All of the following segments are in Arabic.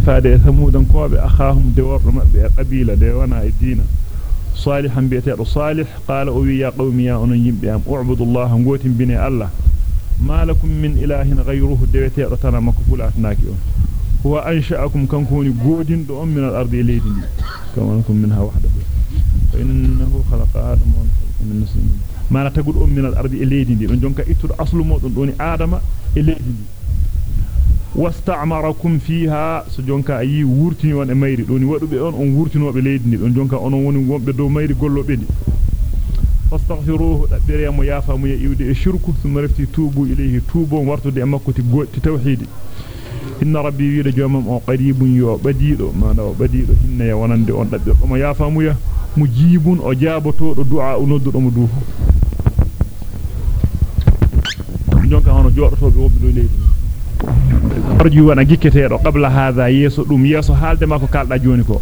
ifade samudan kobe akhahum de wordo mabbe qabila de wana e dina salihan bi'tadu salih qala o wi ya qawmi ya onon yimbe am u'budullaha ngotin bine allah ma lakum min ilahin ghayruhu de wetedo tana makko fulatnaki on huwa ansha'akum kankuni godindo on min al-ardi leydi ndi kama kum minha wahdahu innahu khalaqa khalaqa min nafsin mana tagud on min al-ardi leydi ndi don jonka ittudo aslu modon doni adama e leydi واستعمركم فيها. سجونكا اي ورتني وان ميري دوني وادوبي اون اون ورتينو بي ليدني دون جونكا اون اون وني غومبي دو ميري غولو بيدي فاستغفروه دبري مو يافا مو ييودي الشرك ثم رفتي توبو اليه توبو وارتودي امكوتي غوتي توحيدي ان ربي يريد جوم ام قريب يو بديدو ما نو بديدو حين يوانندي اون دبي مو يافا مو مجيبون أو جابتو دو دعاء نودو دو مدو جونكا هانو جوردو بي وبدو ليدني arju wana gikketeedo qabla hadha yeso dum yeso halde mako kalda joni ko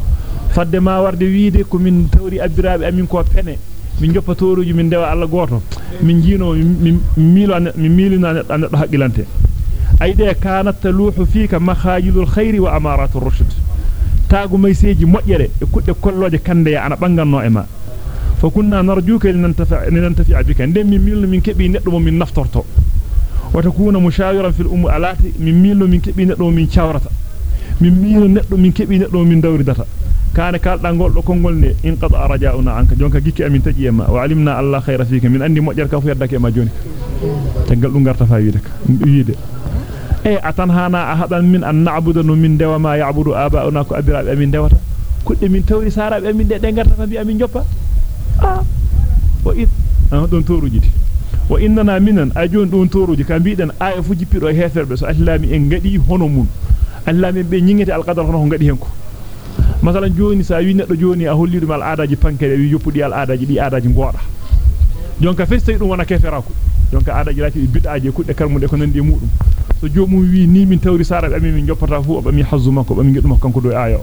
fadde ma warde wiide ko min tawri abbiraabe amin ko pene min joppa toruji min dewa alla goto min jino min milo min milina neddo haqqilante ayde kanat taluhu fika makhajilul khairi wa amaratur rushd taagu mayseji mojjere e kudde kolloje kande ya ana banganno e ma fa kunna narjuka linantafa linantafi bika ndem min milno min kebi neddo mo min naftorto وتكون مشاورا في الأم علاتي من ميلو من كبينة لو من شاورتا. من ميلو نتلو من كبينة لو من دوري داتا كان كارت لنقول لكم قلنا إن قطع رجاؤنا عنك. جونك جيكي أمين تجي أما وعلمنا الله خير فيك. من أني مؤجر كافو يدك أما جوني تنقل لنقر تفايدك. يدك أي أتنهانا أحدا من أن نعبد من دوا ما يعبد آباؤنا كأبرا بأمين دوا كل من توري سارا بأمين دوا دنقر تفايد بأمين آه. وإذ أنا دون تورو جيتي. وإننا منن أجون دون توروج كان بيدن آية فوجي بيرو هيفر بس أهلامي إنجدي هنومون أهلامي بنينجتي القدر هنو هنجدي هنكو. مثلا جوني ساوين رجوني أهولي دم الأداج بانكري ويجوبو دي الأداج دي أداج مغارة جونك فيستي دون وأنا كيفر أكو جونك أداج لاتي بيت أجي كود كرم دي كنن دي مورم سو جو موي ني من توري سارة أمي من جوبر رفو أبا مي حزو مكو أمي جدو مكو كنكو دو آية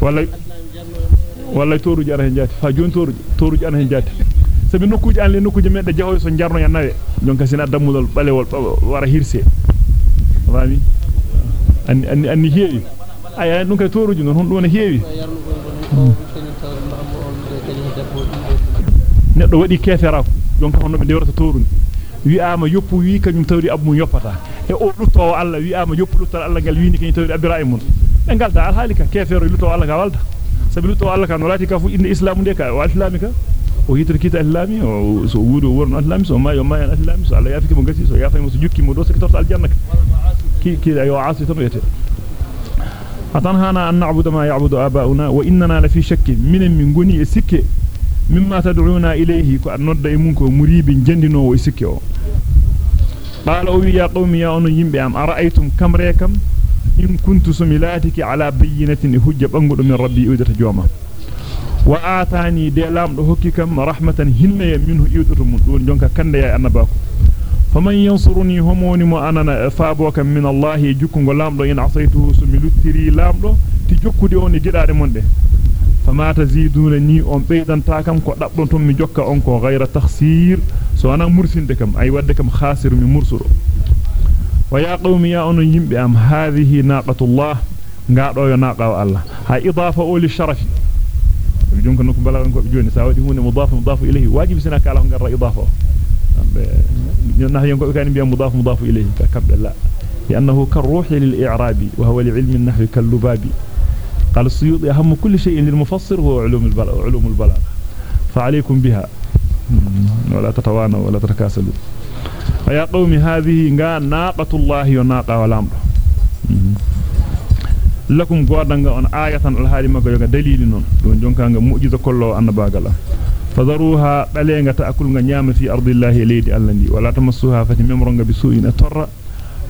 والله والله توروج أنا هنجاتي. فجون توروج توروج أنا هنجاتي. Sabi nokkuji an le nokkuji medde jahoy so jarno ya nawe jonka sina dammudol balewol wara hirse wami anni anni anni heewi aya dum kay toruji non hon dum ne heewi neddo wadi keferako jonka hono be dewrata toruni wi'ama yoppu wi kanyum tawri abmu yoppata e o lutto Allah wi'ama yoppu lutto Allah gal wiini kany tawri abira mun e galda al halika kefero lutto Allah ga walda sabi lutto Allah kan walati ka fu inde islamu de ka wa islamika o hitir kita islami o so wudo worno islami so ma yo ma islami so Allah yafiki mo gasi so yafa mo so jukki mo do so kitorta aljanna ki ki ayo asi to yete atanhana an na'budu ma ya'budu aba'una wa innana la fi shakkin min min goni e sikke mimma tad'una ilayhi ko annodda e mun ko muribin jandino o sikke o qala o ya qawmi ya onu yimbe am mun don jonka kande ya annabako faman yansuruni homoni mo anana faabo kam min allah jukkungo lamdo in asaytuhu sumi luttiri lamdo ti jokkude on e gidaade mon de fama taziduna ni on beydanta kam ko dabbon ton mi jokka on ko ghayra takhsir so ana mursinde kam ay wadde kam khasir mi mursudo wa ya qawmi ya on yimbe am hadhihi naqatullah ngaado yo naqa Allah ha idafa o li sharafi jonka noko balagan ko joni sa wadi hunde mudaf mudaf ilayhi wajibi sina kala ko garra idafa be nah yon ko kan biya mudaf لأنه كالروح للإعراب وهو لعلم النحو كاللباب. قال السيوطي أهم كل شيء للمفسر هو علوم البلاغة علوم البلاغة. فعليكم بها. ولا تتوانوا ولا تتكاسلوا. ويا قوم هذه ناقة الله وناقة والأمر لكم غودanga on ayatan alhaali mako yoga dalili non don jonkanga mu'jiza kollo annabagala fadaruha balenga ta'kul nga nyama fi ardillahi laydi allandi wala tamassuha fati memronga bisu'in atarra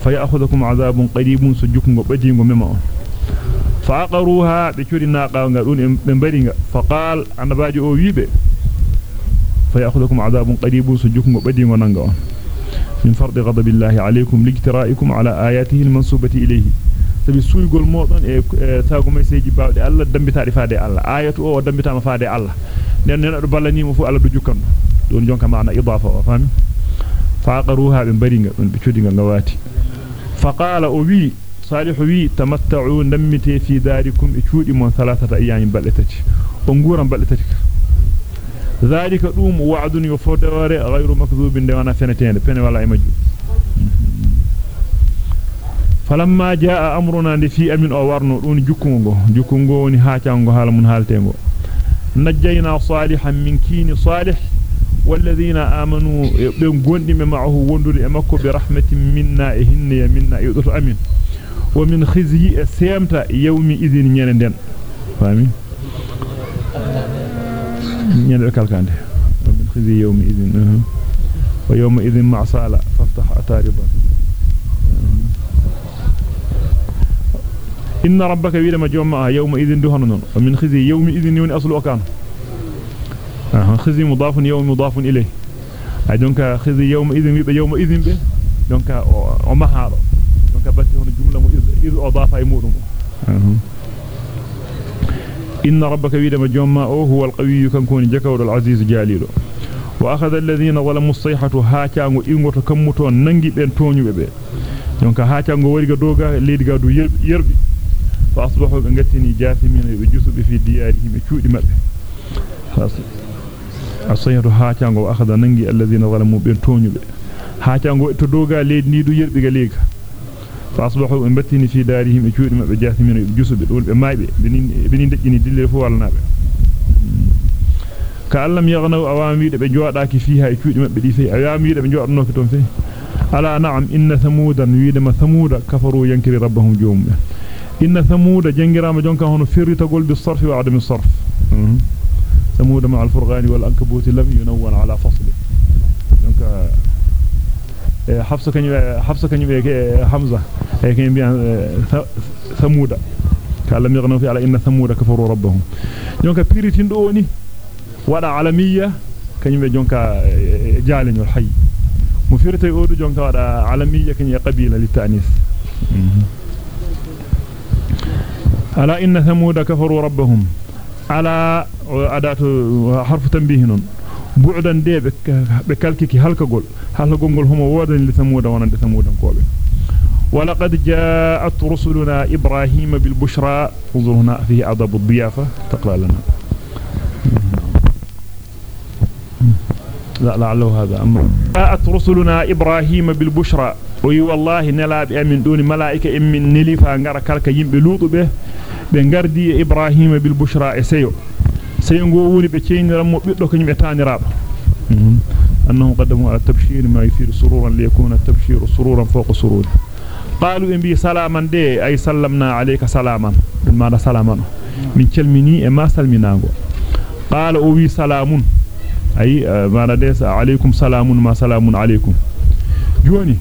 fayakhudhukum adhabun qaribun sujukungo badingo mema on فاقروها بكوري ناقا غدون بمبريغا فقال انباجي أو ويبه فياخذكم عذاب قريب سجكم بديغو نانغا من فرض غضب الله عليكم لاجترائكم على اياته المنسوبه اليه sabi suygol modon e taago meseji bawde alla dambitaade faade alla ayatu o dambitama faade alla nen nen do ballanimo fu alla do jukkan don jonka maana idafa o fami faqaruha be bariga don be codiga ngawati faqala o wi صالح وي تمتعوا نمتي في داركم اتشودي من ثلاثة أيام بلتتي ونقورا بلتتي ذلك دوم وعد يفودوار غير مكذوب دوانا فنتين فن ولا فلما جاء امرنا في امن أو ورنو دون جوكونغو جوكونغو وني هاچانغو حال من حالتيغو نجينا صالحا من كين صالح والذين امنوا بن غوندي معه وندوري مكو برحمه منا هن منا يدوت امين ومن خزي سيمتا يوم اذن نيندن فاهمين ñende kalkande min khizi yawmi idin wa yawma idin ma'sala faftah atariba yawma idin du hono non wa min khizi yawmi idin yoni aslu akan aha khizi mudafun yawmi mudafun ilayh ay donc khizi yawma idin wibe yawma idin be donc o maharo donc batti hono jumla mo iz udafa ay mudum إن ربك ويدما جوما أو هو القوي كان كون جكور العزيز جاليلو وأخذ الذين ظلموا الصيحة هاكانغو إنغوتو كمتو ننجي بين تونيو بي donc haacango wari ga doga leedi ga فأصبحوا بنجتني جاثمين وجثب في ديارهم يشود مبه أصير هاتيانغو أخذ ننجي الذين ظلموا بنتوني هاتيانغو اتدوغا ليد نيدو يربيغا ليك فأصبحوا بنجتني في دارهم يشود مبه جاثمين وجثب دول بمايبه بنين دجني دلير فوالنا بي كألم يغنوا أواميد بجوعداك فيها يشود مبه دي في أواميد بجوعدنو كتون فيه. ألا نعم إن ثمودا ويدما ثمودا كفروا ينكر ربهم جوم inna thamuda jangirama jonka hono firritagol bi sarf wa adam sarf thamuda ma al furqani wal ankabut lam yunawwan ala fasli donc حفصة كان حفصة كان حمزة كان بيان ثمود. كلام يغنوا في على إن ثمود كفروا ربهم. جونك بيريتين دوني ولا عالمية. كان يبي جونك جالين الحي مفيرتي أودو جونك ولا عالمية كان قبيلة للتأنيث. على إن ثمود كفروا ربهم؟ على أداة حرف تنبيه bu'dan de be kalkiki halkagol halkagol gol homo wodan li samuda wonande samudan kobe ولقد جاءت رسلنا إبراهيم بالبشرى. انظرنا فيه أضب الضيافة. تقرأ لنا. لا لعله هذا أمر. جاءت رسلنا إبراهيم بالبشرى. وي والله نلاب امن دون ملائكه امن نليفا غار كالك ييمب لودو به به غاردي إبراهيم بالبشرى سيو سيغو وني به تشين رامو بيدو كنيمبه تانيراب انهم قدموا على التبشير ما يثير سرورا ليكون التبشير سرورا فوق سرور قالوا ان بي سلاما دي اي سلمنا عليك سلاما ما دا سلاما من تشلمني ما سلمناغو قال أو وي سلام اي ما عليكم سلام ما سلام عليكم جوني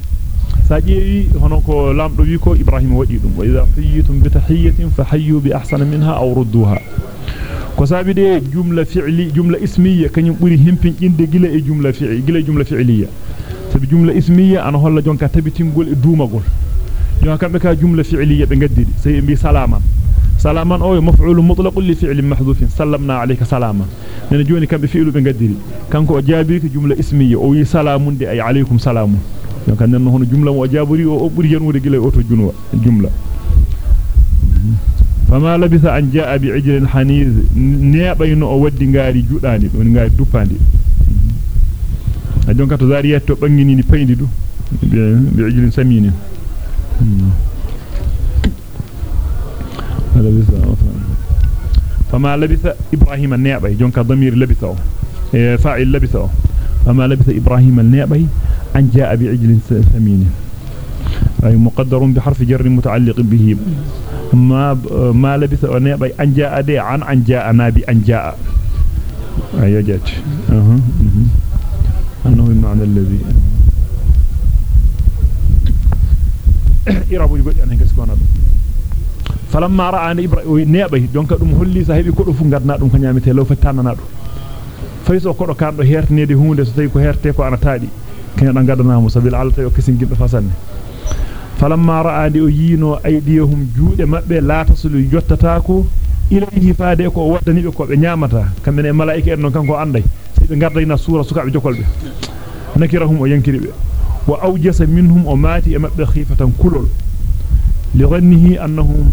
sa jeewi hono ko lamdo wi ko ibrahim wadi dum wa idha hayyitum bi tahiyatin fahayyu bi ahsana minha aw rudduha ko sabi de jumla fi'li jumla ismiya kanyum buri himpin inde gila e jumla fi'li gila jumla fi'liya sabi jumla ismiya ana holla jonka tabitingol e duumagol jonka kambe ka jumla fi'liya be gaddidi sey bi salaman salaman o maf'ul mutlaq li fi'lin mahdhufin sallamna alayka salaman nena joni kambe fi'lu be gaddidi kanko o jaabi ko jumla ismiya o wi salamun de ay alaykum salamun jonka nen hono jumla mo jaaburi o buri yanude gila o to junwa jumla. فما لبث أن جاء بعجل حنيذ نيابين أو ودي غاري جوداني دون غاري دوباندي أجون كاتو زاريات تو بانغيني ني بايندي دو بعجل سمين فما لبث إبراهيم النيابي جون ضمير لبثه فاعل لبثه فما لبث إبراهيم النيابي أن جاء بعجل سمين أي مقدر بحرف جر متعلق به. ما ما لبث أن جاء دي عن أن جاء نبي أن جاء. أيوة جات أها أنه المعنى الذي. إرابو يقول أنا كسكونا فلما رأى أن إبراهيم نبي دونك دم هولي صاحبي كله فنغرنا دم كنيامته لو فتانا نادو. fayso kodo kando hertnede hunde so tawi ko herte ko ana taadi dan gadanamo sabil alta yo kesin gimbe fasanne falamma ra'adi o yino aydihum juude mabbe la tasulu jottatako ilayhi faade ko waddani be ko be nyaamata kambe ne malaika en non kanko anday si be gardayna sura sukabe jokolbe nakirahum o yankiri be wa awjasa minhum o mati e mabbe khifatan kulol لظنه أنهم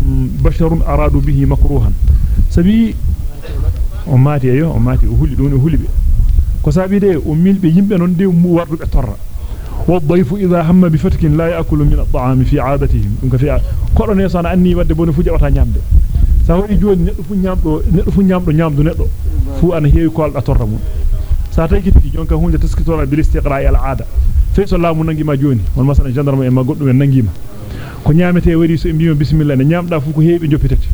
بشر أرادوا به مكروها سبي أماتي أيوه أماتي أهولي دون أهولي بي كسابي دي أميل بي يمبي نون دي مو وارد بأترى والضيف إذا هم بفتك لا يأكل من الطعام في عادتهم في كورو نيسان أني ودي بوني فوجي fu nyamdo neddo fu nyamdo nyamdo neddo fu ana heewi ko alda torra mun sa tay kiti jonka hunde taskitona bil istiqra'i al aada fe so laamu nangima joni on masana gendarme e ma goddum en nangima ko nyaamete wari so mbima bismillah ne nyaamda fu ko heebi joppitete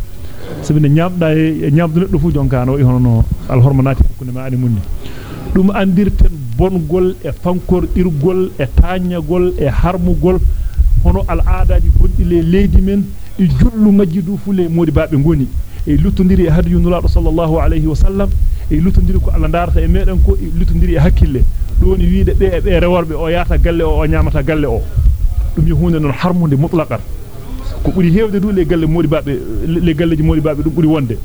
sabi ne e nyaamdu neddo fu jonka no hono al hormonati hakkunde ma ani munni dum andirten bongol e fankordirgol e taanyagol e harmugol hono al aadaaji gondi le leydi men e jullu majjidu fule modi baabe ngoni e luttondiri e hadiyu nulado sallallahu alayhi wa sallam e luttondiri ko Allah darata e meden ko e luttondiri e hakkille doni wiide be e be reworbe o yaata galle o o nyaamata galle o dum yo hunde non harmunde mutlaqan ko buri hewde du le galle modi baabe le galleji modi baabe dum buri wonde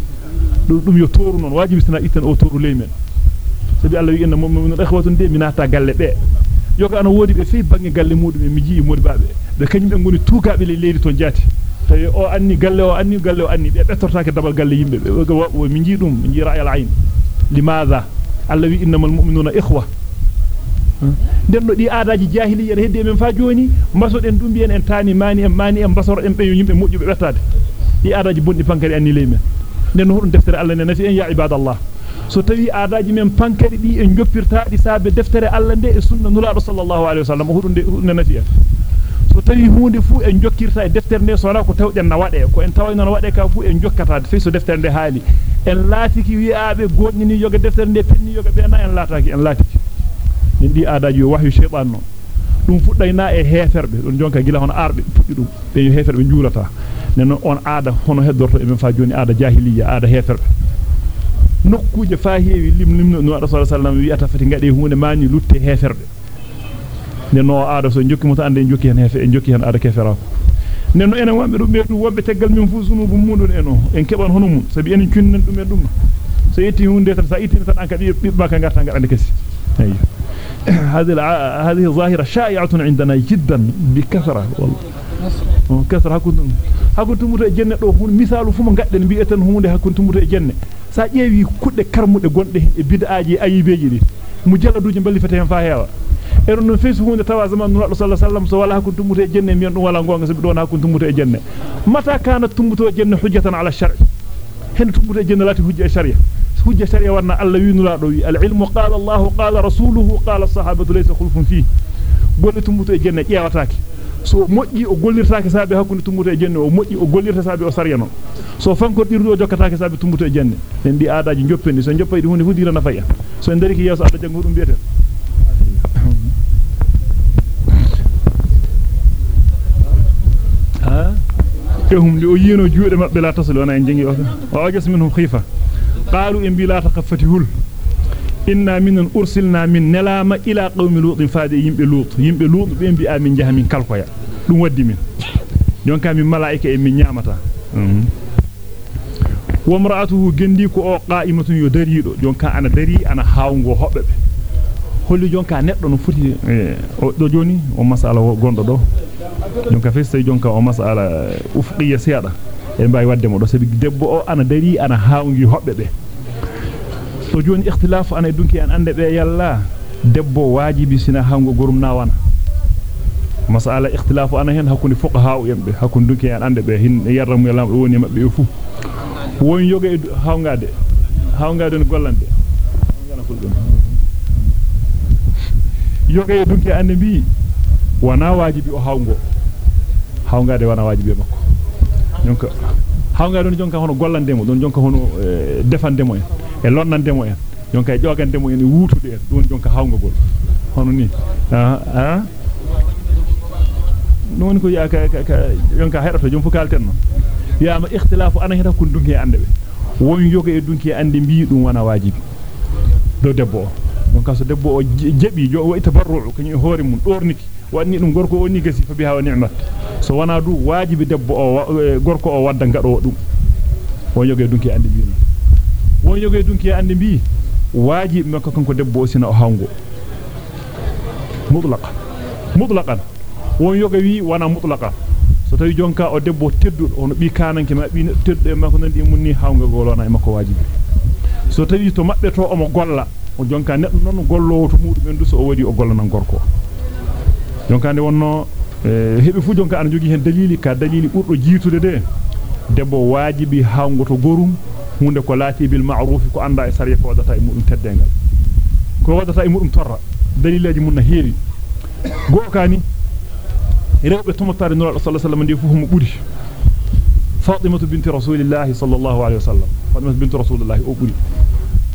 dum yo toru non wajibi sina itten o toru leymen sabi Allah wi inna mu'minun ikhwatun de minata galle be yoga ana wodi be fi bangi galle mudum e mi jii modi baabe be kanyum be ngoni tuugaabe le leydi ton jaati tawi o anni galle o anni galle o anni be bettortaake dabal galle yimbe be min ji dum min ji ra'yal ayn limadha alla wi innamal mu'minuna ikhwa den do di aadaaji jahiliya hedde men fa joni mbasoden dum biyen en tani mani en mani en basoro en be yimbe mojju be bettade di aadaaji bondi pankari anni leymen den hudum deftere alla ne nafi en ya ibadallah so tawi aadaaji men pankari di en joppirtaadi saabe deftere alla nde e sunna nulaado sallallahu alaihi wasallam hudum de ne nafi en so tawi hunde fu en jokkirta e deftere nde sona ko tawden na wade ko en tawayno na wade ka fu en jokkata fe so deftere nde haali en laatiki wi'aabe godnini yoga deftere nde penni yoga be na en laataki en laatiki min di aadaaji yo wahyu shaytan non dum fuddayna e heferbe don jonka gila hono arbe puddi dum be heferbe njulata nenno on aada hono heddorto e men fa joni aada jahiliya aada heferbe nokkuje fa heewi lim lim no rasul sallallahu alaihi wasallam fati ngade hunde mani lutte heferbe nenno aada so jokki mo ande jokki hen hefe en hen aada kefera nenno enen wambe dum be dum wobbe teggal min fu sunubu mudun eno en keban hono mum sabi enen cunnen dum e dum so yetti hunde tan sa ittini tan an ka bibba ka garta ngadande kesi ayyo هذه هذه ظاهرة شائعة عندنا جدا بكثرة والله كثرة هكذا هكذا متى جنة دو هون مثال فما غادن بيئتن هونde hakkuntu muto e jenne sa ƴeewi kudde karmude gonde e bid'aaji ayibeji di mujalladuji balli fete hen fa heewa ero non feesu hunde tawa zaman nulaado sallallahu alaihi wasallam so wala hakkuntu muto e jenne mi dum wala gonga so don hakkuntu muto e jenne mata kana tumbuto jenne hujjatan ala shar'i hen tumbuto e jenne lati hujja e sharia hujja sharia warna alla winulaado wi al ilmu qala allah qala rasuluhu qala as-sahabatu laysa khulfun fi golle tumbuto e jenne ƴeewataake so moƴƴi o gollirtaake saabe hakkunde tumbuto e jenne o moƴƴi o gollirta saabe o sariyano so fankordirdu o jokkataake saabe tumbuto e jenne en di aadaaji joppendi so joppaydi hunde fu dira nafaya so en dari ki yeso ada jango dum bieten ha ehum li o yino juude mabbe la tasal wana en jangi o wa ajas minhum khifa qalu in bila taqaffati hul inna minan ursilna min nelama ila qaumi lutin faade yimbe lut yimbe lut be bi amin jahamin kalkoya dum waddi min jonka min malaika e min nyamata wa mar'atuhu gendi ko o qa'imatun yo darido jonka ana dari ana hawngo hobbe be holli jonka neddo no foti o do joni o masala gondo do jonka festa jonka o masala ufqiya seeda e mbay wadde mo do sabi debbo o ana dari ana hawngi hobbe be to joni ikhtilafu ana dunki an ande be yalla debbo wajibi sina hawngo gorum nawana masala ikhtilafu ana hen hakkunde fuqaha yembe hakkunde dunki an ande be hin yarramu yalla woni mabbe fu won yoga e hawngade hawngade no gollande yoga e dunki ande bi wana wajibi o hawngo hawngade wana wajibi makko donc hawngade don jonka hono gollandemo don jonka hono defandemo en e lonnandemo en jonka e jogandemo en e wuutude en don jonka hawngogol hono ni ah ah non ko ya ka jonka hedato jom fu kalten no yama ikhtilafu ana heta kun dunki ande be won yoga e dunki ande bi dum wana wajibi do debbo donc so debbo o jebi jo o tabarru kany hoore mun dorniki wanni dum gorko woni gasi fa biha wa ni'mat so wana du wajibi debbo o gorko o wadda ngado dum won yoga e dunki ande bi won yoga e dunki ande bi wajibi makko kanko debbo o sina o hawngo mutlaqan mutlaqan won yoga wi wana mutlaqan so tawi jonka o debbo teddudo ono bi kananke ma bi teddo e makko nandi munni hawnga golona e makko wajibi so tawi to mabbe to o mo golla o jonka neddo non gollowo to mudum en du so o wadi o gollanan gorko jonka nde wonno hebi fu jonka an jogi hen dalili ka dalili burdo jiitude de debbo wajibi hawngo to gorum hunde ko laati bil ma'ruf ko anda e sariya ko wadata e mudum teddengal ko wadata e mudum torra dalilaji mun heewi gokani rewbe tomotare nura sallallahu alaihi wasallam ndi fu humo buri fatima binti rasulillah sallallahu alaihi wasallam fatima binti rasulillah o buri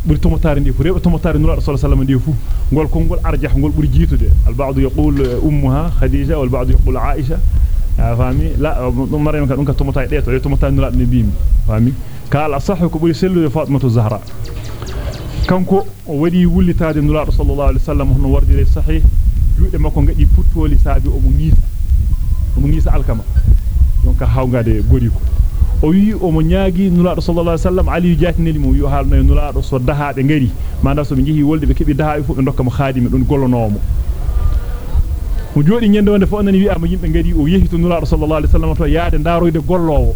buri tomotare ndi fu rewbe tomotare nura sallallahu alaihi wasallam ndi fu gol kongol arjah gol buri jitude al ba'd yaqul ummuha khadija wal ba'd yaqul aisha fami la maryam ka dun ka tomotay de to tomotay nura ni bimi fami kala sahhu ko buri sellude fatima zahra kanko o wadi wullitaade nura sallallahu alaihi wasallam hono wardire sahih juude makko ngadi puttoli saabi o mo ngisa o mo ngisa alkama donc hawngade gori ko o wi o mo nyaagi nulaado sallallahu alaihi wasallam ali jaatineli mo wi o haalno nulaado so dahaabe ngari manda so be jehi wolde be kebi dahaabe fu be dokka mo khadimi dun gollonomo mo jodi nyende wonde fo onani wi am yimbe ngari o yehi to nulaado sallallahu alaihi wasallam to yaade ndaroyde gollowo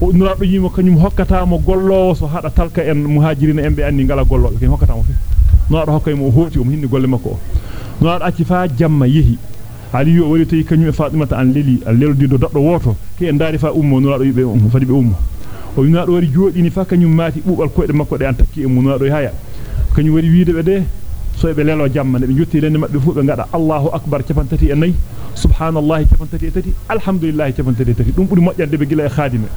o nulaado yimo kanyum hokkata mo gollowo so hada talka en muhajirina embe andi ngala gollobe ken hokkata mo fi nulaado hokkay mo hooti o mo hinni golle makko nulaado acci fa jamma yehi ali yo wari tay kanyum e fatimata an leli al leldi do doddo woto ke en daari fa ummo nulaado yibe um fadi be ummo o nulaado wari jodini fa kanyum mati bubal koyde makko de an takki e nulaado haya kanyum wari wiide be de so be lelo jamma be jotti lende mabbe fu be ngada allahu akbar capantati e nay subhanallahi capantati e tati alhamdulillah capantati e tati dum buri mojjande be gila e khadime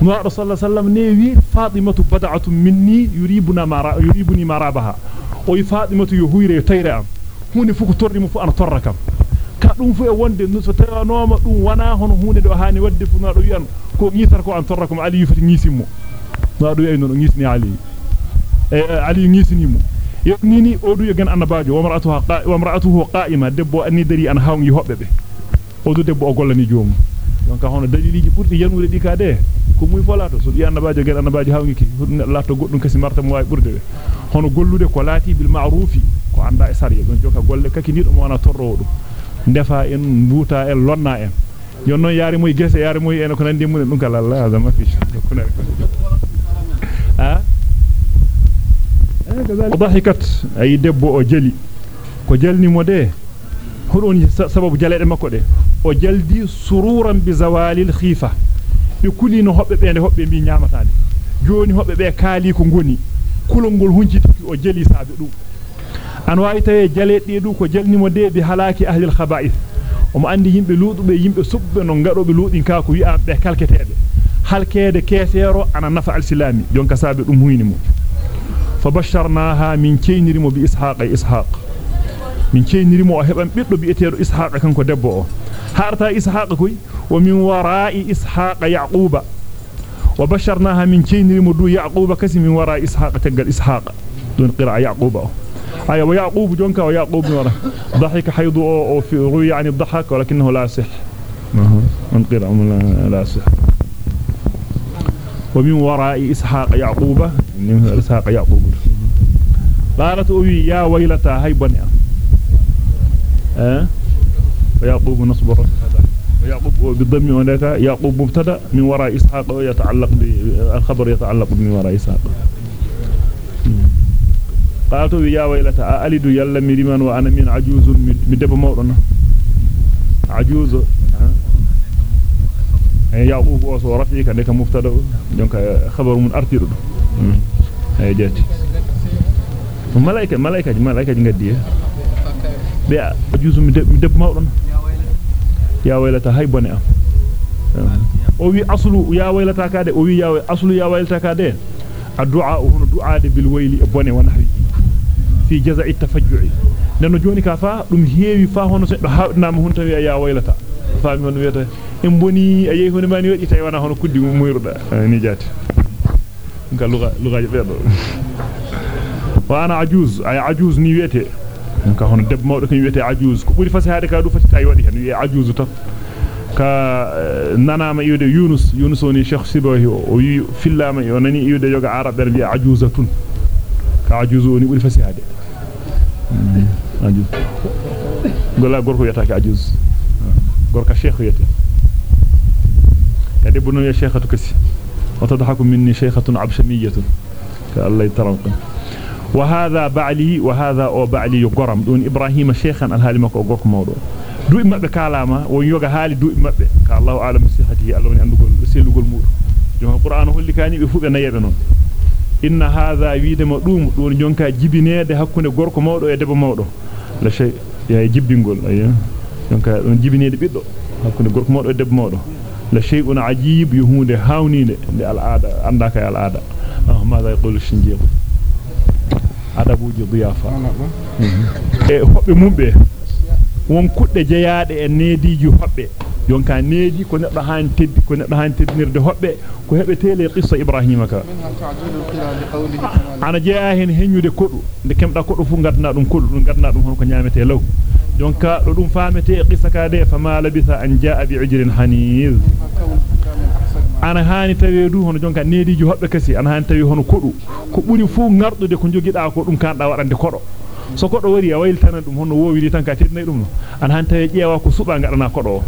nulaado sallallahu alaihi wasallam ne wi fatimatu bad'atun minni yuribuna mara yuribuni marabaha o fatimatu yo huyre tayre am hunde fu ko tordi mu fu ana torra kam ka dum fu e wonde so tawanoma dum wana hono hunde do haani wadde fu na do wi'an ko ngitar ko an torrakum ali yufati ngisimmo na do wi non ngisni ali e ali ngisinimo yoknini o du yogen annabaajo wa mar'atuha wa mar'atuhu qa'ima debbo anni dari an hawngi hobbe be o du debbo o gollani joomu donc hono daliliji burdi yanude di ka de ko muy folato so bi annabaajo gen annabaajo hawngi ki latto goddum kasi marta mo way burde be hono gollude ko laati bil ma'rufi ko anda e sariya don joka golle kaki nido mo wana torro dum ndefa en mbuuta en lonna en yon non yaari moy gese yaari moy en ko nandi mun dum kala Allah azama fi ha ضحكت اي debbo o jeli ko jalni mo de hodon sababu jalede makko de o jaldi sururan bi zawalil khifa be kulino hobbe be hobbe bi nyaamataade joni hobbe be kaali ko ngoni kulongol hunjiti o jeli saabe dum an wawi tawe jaleedde du ko jalnimo de bi halaki ahli al-khaba'ith o mo andi yimbe luudube yimbe subbe no ngadobe luudin ka ko wi'a be kalketebe halkeede keesero ana nafa al-silami jonka saabe dum huynimo fabasharnaha min ceynirimo bi ishaq ishaq min ceynirimo o heban biddo bi eteedo ishaq kanko debbo o harta ishaq koy wa min wara'i ishaq yaquba wa basharnaha min ceynirimo du yaquba kasi min wara'i ishaq tagal ishaq dun qira'a yaquba أي ويعقوب جونكا ويعقوب نورا. ضحك حيض أو في روي عن الضحك ولكنه لا صح من قرأ لا صح ومن وراء إسحاق يعقوب إسحاق يعقوب. قالت أوي يا ويلتا هاي بني أه؟ ويعقوب نصب الرسل ويعقوب بالضم هناك يعقوب مبتدأ من وراء إسحاق يتعلق الخبر يتعلق من وراء إسحاق. قالت يا ويلتا ألد يلا مريمان وأنا من عجوز مدب موضنا عجوز يعقوب وصو رفعي كان لك مبتدا دونك خبر من أرتير اي جاتي. ملائكة ملائكة ملائكة غدي بي عجوز مدب موضنا يا ويلتا هاي بني أم. o wi aslu ya waylata kade o wi ya aslu ya waylata kade addu'a hono du'aade bil wayli e bone wa nahwi fi jaza'i tafajju'i nano joni ka fa dum heewi fa hono seddo hawdinama hunta wi ya waylata faami on wiyata en boni ayi hono mani wadi tay wana hono kuddi muyruda ni jati ngal luga luga beedo wa ana ajuz ay ajuz ni wiyete ka hono deb mawdo kan wiyete ajuz ko buri fasihade ka du fati tay wadi hen wi ajuz tan ka nanama iwde yunus yunus woni cheikh sibahi o wi fillama o nani iwde yoga arab ben wi ajuzatun ka ajuzu woni buri fasihade ajuz gola gorko yata ka ajuz gorka cheikh yete debbo no sheikhatu kasi وتضحك مني شيخة عبشمية. كالله يترنق وهذا بعلي وهذا أو بعلي يقرم دون إبراهيم شيخا الهالي مكو أقرق موضوع دو إما بكالاما ويوغا هالي دو إما كالله أعلم بصيحته الله وني عنده سيلو قول مور جمع القرآن هو اللي كان يفوق نيبنون إن هذا ويد مدوم دون جونكا جبينيده hakkunde gorko mawdo e debbo mawdo la shay ya jibbingol ayya jonka don jibinede biddo hakkunde gorko mawdo e debbo mawdo la shay'un ajib yuhunde hawnide de al'ada andaka e al'ada ah ماذا يقول الشنجيق adabuji diyafa e hobbe mumbe won kudde jeyaade e neediji hobbe jonka needi ko neddo haan teddi ko neddo haan teddinirde hobbe ko hebe tele qissa ibrahima ka ana jeya hen henyude kodu de kemda kodu fu gadna dum kodu dum gadna dum hono ko nyaamete law jonka do dum famete qissa ka de fama labitha an jaa bi ujrin haniz ana haani tawe du hono jonka neediji hobbe kasi ana haani tawi hono kodu ko buri fu ngardude ko jogida ko dum kanda wadande kodo so kodo wari a wayltana dum hono wowiri tan ka tednay dum no ana haani tawi jeewa ko suba ngadana kodo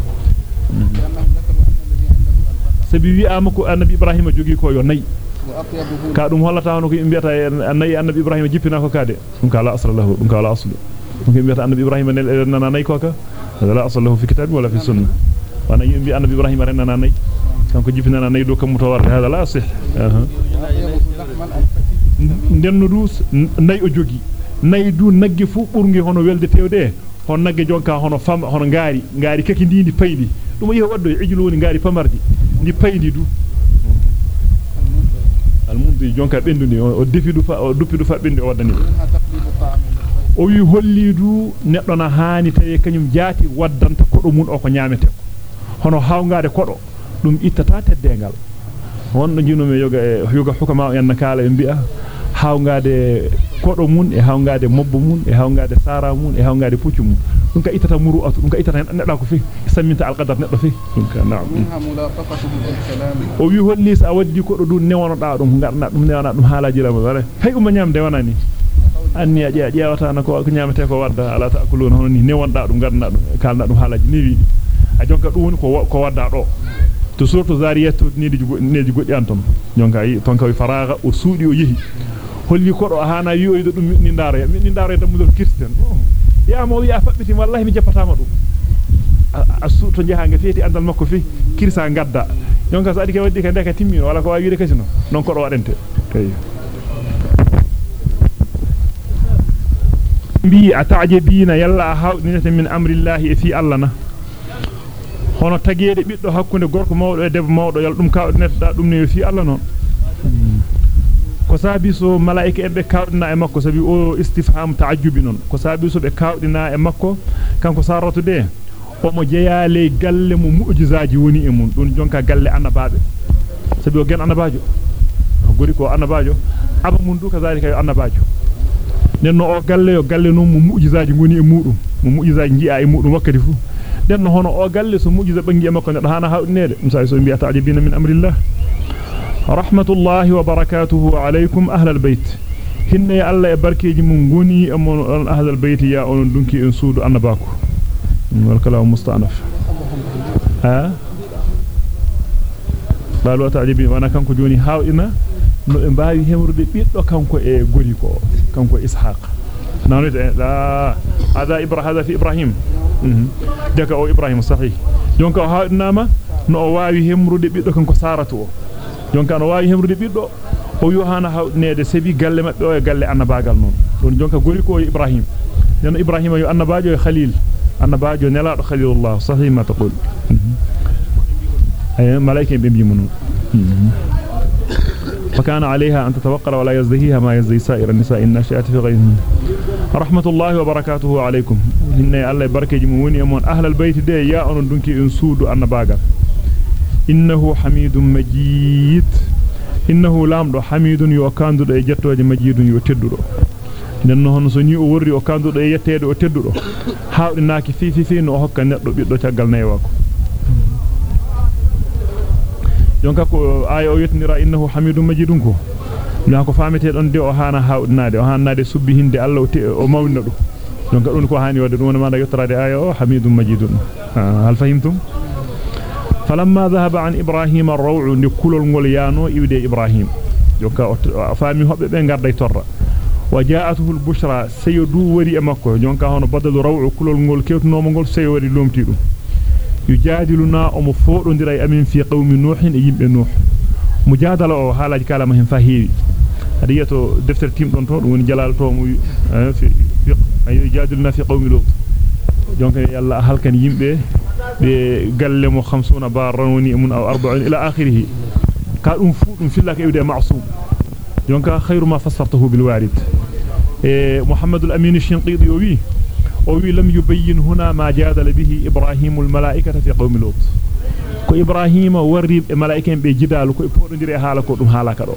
sabi wi amako annabi ibrahima jogi ko yo nay ka dum hollata hono ko biata annabi annabi ibrahima jippina ko kade dum kala asra lahu dum kala aslu dum ko biata annabi ibrahima nana nay ko ka la asla fi kitab wala fi sunnah wana yimbi annabi ibrahima renana nay kanko jippina nay do kam mutawarde hada la sih aha ndenno du nay o jogi nay du nagge fu burgi hono welde tewde hon nagge jonka hono fam hono ngaari ngaari kaki ndindi paydi dum yi waddo ijlu woni ngaari pamardi ndi paydi du almundu jonka benduni o defidu fa o duppidu fa bendi o wadani o wi hollidu neddo na haani tawi kanyum jaati waddanta kodo mun o ko nyaamete ko hono hawngade kodo dum ittata teddengal wonno jinomi yoga e yoga hukama en kala e bi'a hawngade kodo mun e hawngade mobbo mun e hawngade sara mun e hawngade puccu mun dum ka itata muru'atu dum ka itata nedda ko fi samminta alqadar neddo fi dum ka na'am o wi holli sa waddi kodo dum newonoda dum garna dum newona dum halaji rama bare hay umma nyamde wanani anni a jeya jewata na ko ko nyamete ko wadda ala ta'kuluna hono ni newonda dum garna dum kalna dum halaji ni wi a jonka dum woni ko ko wadda do to surtu zariyat needi needi goddi antom jonka yi ton kawi faraga o suudi o yehi holli kodo hana wi o yido dum ni ndaro mi ndaro e damudol kirsten ya mo wi a fabbiti wallahi mi jappatama dum a su to jahange feti andal makko fi kirsa gadda jonka so adi ke waddi ka ndeka timmino wala ko wawi de kasino non kodo wadente kay bi atajabina yalla hawdinata min amri llahi fi allana hono tageede biddo hakkunde gorko mawdo e debbo mawdo yal dum kawdineta dum ne fi alla non ko sabi so malaika en be kawdina e makko sabi o istifham ta'ajjubi non ko sabi so be kawdina e makko kanko saratu de o mo jeyaale galle mo mu'jizaaji woni e mun don jonka galle annabaabe sabi o gen annabaajo gori ko annabaajo aba mun du kazalika annabaajo nenno o galle yo galle non mo mu'jizaaji woni e mudum mo mu'jizaaji ji'a e mudum wakkati fu denno hono o galle so mu'jiza bangi e makko neddo hana hawdinede dum sai so bi'ata ajibina min amrillah rahmatullahi wa barakatuhu alaykum ahlal bayt hinne alla e barkeji mun goni e mon ahlal bayt ya onon dunki en suudu annabako wal kalam mustanaf ha balu ta'jibi wana kanko joni hawdina no e mbaawi hemrude biddo kanko e gori ko kanko ishaq nanite la hada ibrahim hada fi ibrahim deka o ibrahim sahih jonka o hawdinama no o waawi hemrude biddo kanko saratu o jonka no waawi hemrude biddo o yohana hawdinede sabi galle mabbe o e galle annabagal non don jonka gori ko ibrahim den ibrahim yo annabaajo e khalil annabaajo nelaado khalilullah sahih ma taqul ay malaika be bi mun فكان عليها أن تتوقر ولا يزدهيها ما يزدهي سائر النساء الناشئات في غيرهن رحمة الله وبركاته عليكم إن الله بركة جموني أمون أهل البيت دي يا أن دنكي إنسود أن باغا إنه حميد مجيد إنه لامدو حميد يوكاندو دي جتوج مجيد يوتدو nenno hono so ni o worri o kandudo e yettede o teddudo hawdinaaki fi fi fi no hokka neddo biddo tagal naywako jonka ko aya o yetnira innahu hamidum majidun ko na ko famete don de o hana hawdinaade o hannaade subbi hinde Allah o mawna hani wadde dum ma da yottarade aya o hamidum majidun hal fahimtum فلما ذهب عن إبراهيم الروع لكل المليانو إبدي إبراهيم. جونكا فامي هبه بي غارداي تورا وجاءته البشرى سيدو وري مكو جونكا هون بدل روع كل المول كيتنومو غول سي وري لومتي دو يجادلنا أم فودندراي أمين في قوم نوح يمبه نوح. مجادلة أو حالاج كلام هم فهيوي هديتو دفتر تيم دون تو وني جلال تو يجادلنا في قوم لوط دونك يلا هل كان يمبه بي غلمو 50 بار وني من أو 40 إلى اخره كان فوت في لك يودي معصوم دونك خير ما فسرته بالوارد محمد الامين الشنقيطي وي أو لم يبين هنا ما جادل به إبراهيم الملائكه في قوم لوط كو إبراهيم وريب الملائكه بجدال كو بودو ديري حالكو دوم حالكا دو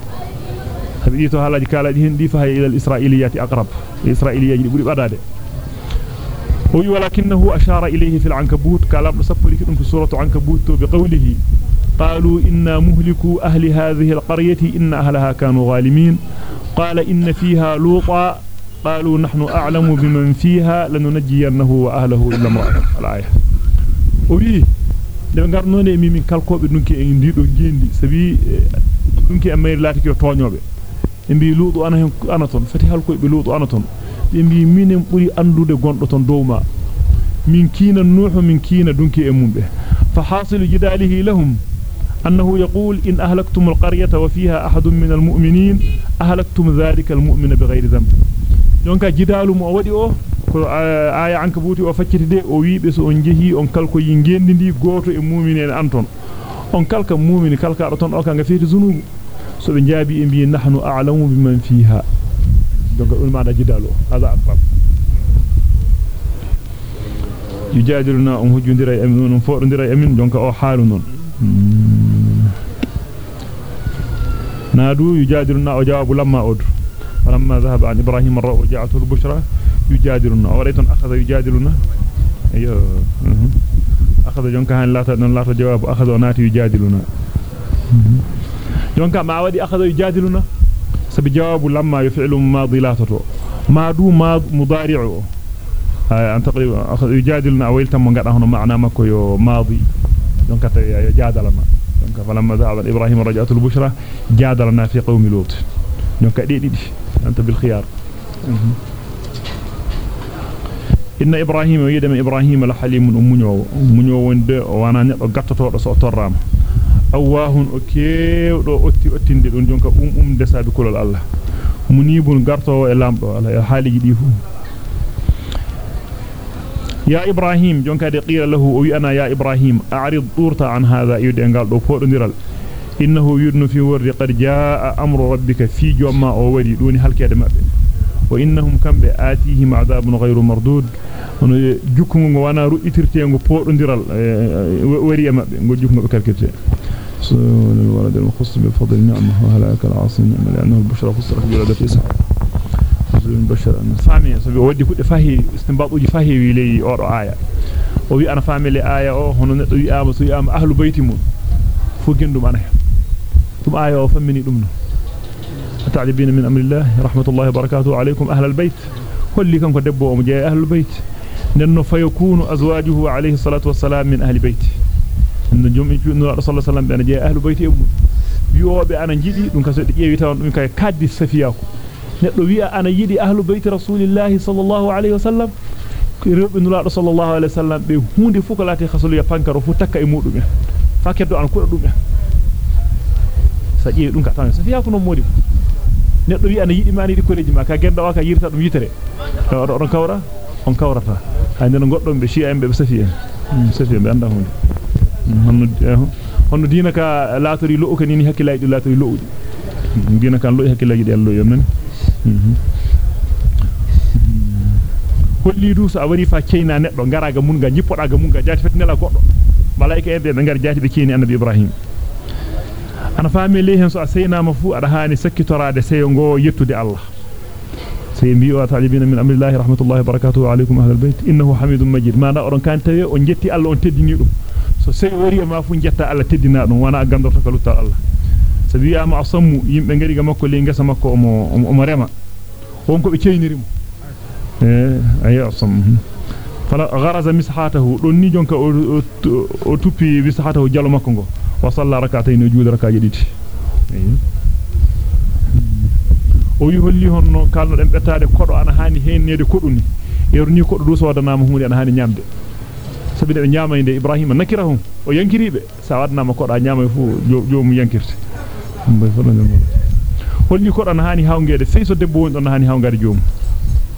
sabi to halaji kalaji hen di fa ila al israiliyati aqrab israiliyaji buri badade wi walakinahu ashara ilayhi fil ankabut kalam sapori dum fi suratu ankabut to bi qawlihi قالوا إنا مهلكوا أهل هذه القرية إن أهلها كانوا غالمين قال إن فيها لوطا قالوا نحن أعلم بمن فيها لننجينه وأهله إلا امرأته الآية وي de garnone mi min kalkobe dunki en ndido gendi sabi dunki am mayr lati ko toñobe e bi luudu ana hen ana ton fati halko be luudu ana ton be bi minen buri andude gondo ton dowma min kiina nuhu min kiina dunki e mumbe fa hasilu jidalihi lahum أنه يقول إن أهلكتم القرية وفيها أحد من المؤمنين أهلكتم ذلك المؤمن بغير ذنب donc jidaalu mo wadi o ko aya ankabuti o facciti de o wiibe so on jehi on kalko yi ngendi ndi goto e mu'minen anton on kalka mu'mini kalka do ton o kanga feeti zunubu so be jaabi e bi nahnu a'lamu biman fiha donc ulma da jidaalu hada akbar yujadiluna um hujundira e amin um fodondira e amin donc o haalu non نادوا يجادلنا وجواب لما أدر فلما ذهب عن إبراهيم الرأى وجاءته البشرى يجادلنا. وريت أخذ يجادلنا؟ أيوه. أخذ جونك هان لا تدن لا جواب أخذ وناتي يجادلنا. جونك ما ودي أخذ يجادلنا؟ سب جواب لما يفعل ماضي لا تتو ما دو ما مضارع أن تقريبا أخذ يجادلنا. أويلتا من قد أهنا معنا مكو يو ماضي. دونك جادلنا. دونك فلما ذهب إبراهيم رجعت البشرى جادلنا في قوم لوط. دونك دي دي أنت بالخيار. إن إبراهيم يدم إبراهيم لحليم امنيو وند وأنا ندو gattotoodo so torrama awahun o keewdo otti ottinde don jonka um um desabe kulol Allah munibun gartowo e lamdo ala haliji di fu يا إبراهيم جونك دي قيل له وي أنا يا إبراهيم أعرض طورتا عن هذا يدين قال دو فودنديرال إنه يدن في ورد قد جاء أمر ربك في جوما أو وري دوني هل كده مأبين وإنهم كم بآتيهم عذاب غير مردود hono jukkungo wana ru'itirtengo podondiral wari mabbe go jukkungo be kalkirte يحصون الولد المخص بفضل نعمه وهلاك العاصي نعمة؟ لأنه البشرة فصلت بولد في إسحاق فصل البشرة سامي سبي أودي كنت فاهي استنباط أودي فاهي ولي أورو آية. وبي أنا فاهم لي آية أو هن نتوي آم سوي آم أهل بيتي مون. فوجندو أنا ثم آية أو فمني دمنا تعذبين من أمر الله؟ رحمة الله وبركاته. عليكم أهل البيت. واللي كان قد دبوا أهل البيت. لأنه فيكون أزواجه عليه الصلاة والسلام من أهل بيته fayakunu azwajuhu alayhi salatu wassalam min ahli bayt no jomi no rasul sallallahu alaihi wasallam be ana bayti e mum bi'obe ana jidi dum kaso de ƴeewi tawon dum kay kaddi safiyako neddo wi'a ana yidi ahlu bayti rasulillahi sallallahu alaihi wasallam rewbe nulaado sallallahu alaihi wasallam be hunde fu ko lati khasulu ya pankaro fu takka e mudum en fa keddo an kuda dum en sa ƴeewi dum ka tan safiya ko non modi neddo wi'a ana yidi mani di koreji ma ka genda o ka yirta dum yitere on kawra on kawrata hay nden goddon be shi'a en be safiya safiya be anda hunde honno honno diina ka laatori lo ko ni hakkilaaji laatori lo udi diina kan lo hakkilaaji de allo yonnan holli du so wari fa ceyna neddo ngaraga mun ga jippodaga mun ga jati fet nela goddo malaika en be ngar jati be ceyni annabi ibrahim ana faami le hen so a seynama ada hani sakkitorade seyo go yettude allah wa talibina min amrillahi rahmatullahi barakatuhu alaykum ahlal bayt innahu hamidum majid ma da oron kan tawe on jetti allah on teddini dum so sey wari ma fu jetta allah teddina dum wana gandorto ka lutta allah sabi ama asammu yimbe ngari ga makko le ngesa makko omo omo rema wonko be ceynirimo eh ayi asam fala gharaza misahatahu don ni jonka o tuppi misahatahu jalo makko go wa salla rak'atayn juuda rak'aji diti o wi holli honno kalno den bettaade kodo ana hani hennede koduni yerni kodo do sodanama hunde ana hani nyamde sabi de nyamayde ibrahima nakirahum o yankiribe sa wadnama kodo nyamay fu joomu yankirte mbay fono ngam holli kodo ana hani hawngede feyso debbo won don hani hawngade joomu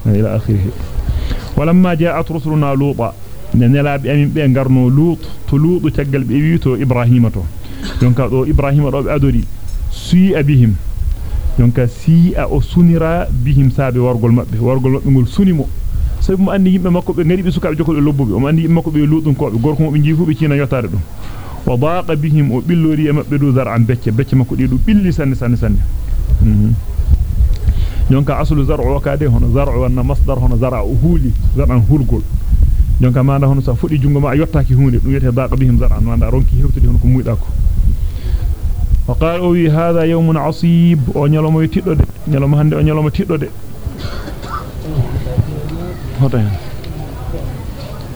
ila akhirih walamma ja'at rusuluna luta nenelaabe amin be garno lut to luudu taggal be wi to ibrahima to donka do ibrahima do be adori suyi abihim donka si a o sunira bihim saabe wargol mabbe wargol mabbe ngol sunimo sabi mo andi yimbe makko be ngari be sukaabe jokol be lobbube o mo andi yimbe makko be ludun ko be gorko mo be jifu be ciina yotaade dum wa baqa bihim o billori e mabbe do zar'an becce becce makko di du billi sanne sanne sanne jonka aslu zar'u wakade hono zar'u wanna masdar hono zar'u huli zar'an hulgol jonka manda hono sa fudi jungo ma yottaaki hunde dum wiyete baqa bihim zar'an wanda ronki hewtude hono ko muyda ko وقال أوي هذا يوم عصيب ونيلوم يتيدو دي نيلوم هاندي ونيلوم هذا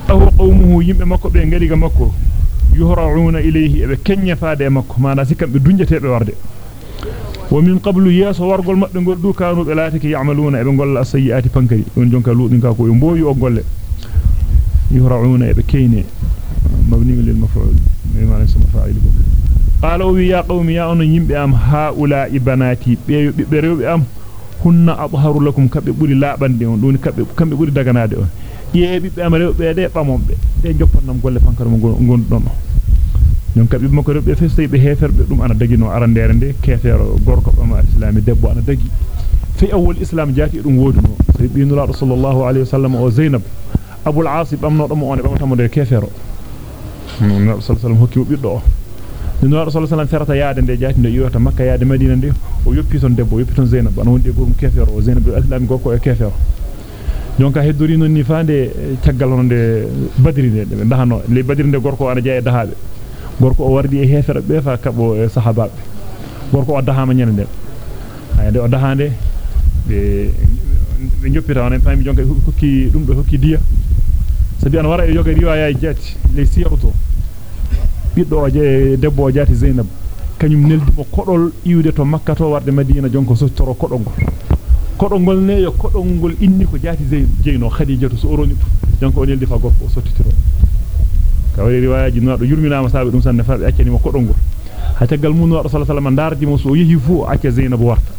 أو قومه يمبه مكو be ngari ga makko yuhra'una ilayhi be kenya faade makko mana sikam be dunjete be warde wa min qablu yaso wargol mabbe gol du kanu be laatiki ya'maluna be golla sayyiati pankari on jonka ludin ka ko e mboyi o golle yuhra'una be kayne mabni lil maf'ul ma laysa maf'il قالوا يا قوم يا أن يمبي أم هؤلاء بناتي بيريوب أم هن أظهر لكم كبي بوري لابان دي on doni kambe kambe buri daganade on yeebi be amare be de pamombe de joppannam golle fankar mo gon don non kabi mako rebe festay be heferbe dum ana dagino arandere de kefero gorko bama islami debbo ana dagi fi awwal islam jati dum woduno sai bi nura sallallahu alaihi wasallam o zainab abul asib amno dum on be tamode kefero non sallallahu alaihi wasallam hokki biddo no rasul sallallahu ferata yaade de jaati de yota makka yaade madina de o yoppi ton debbo yoppi ton zainab an wonde gorum kefero o zainab al-islam gorko e kefero jonka heddori non ni faande taggal honde badri de be dahano le badri de gorko ana jey dahabe gorko o wardi e hefere be fa kabo e sahababe gorko o dahama nyene de ay de o dahande be be joppita on en fami jonka hokki dum do hokki diya sabi an wara e yoga riwaya jaati le siyarto biddo debbo o jati Zainab kanyum neldimo kodol iwde to Makka to warde Madina jonko so toro kodol gol kodol gol ne yo kodol gol inni ko jati Zeyno Khadijatu so oroni jonko o neldi fa gorko o sottitiro kawri riwaaji no do yurminaama saabe dum sanne faabe accani mo kodol gol ha mun wa sallallahu dardi mo fu acca Zainab warta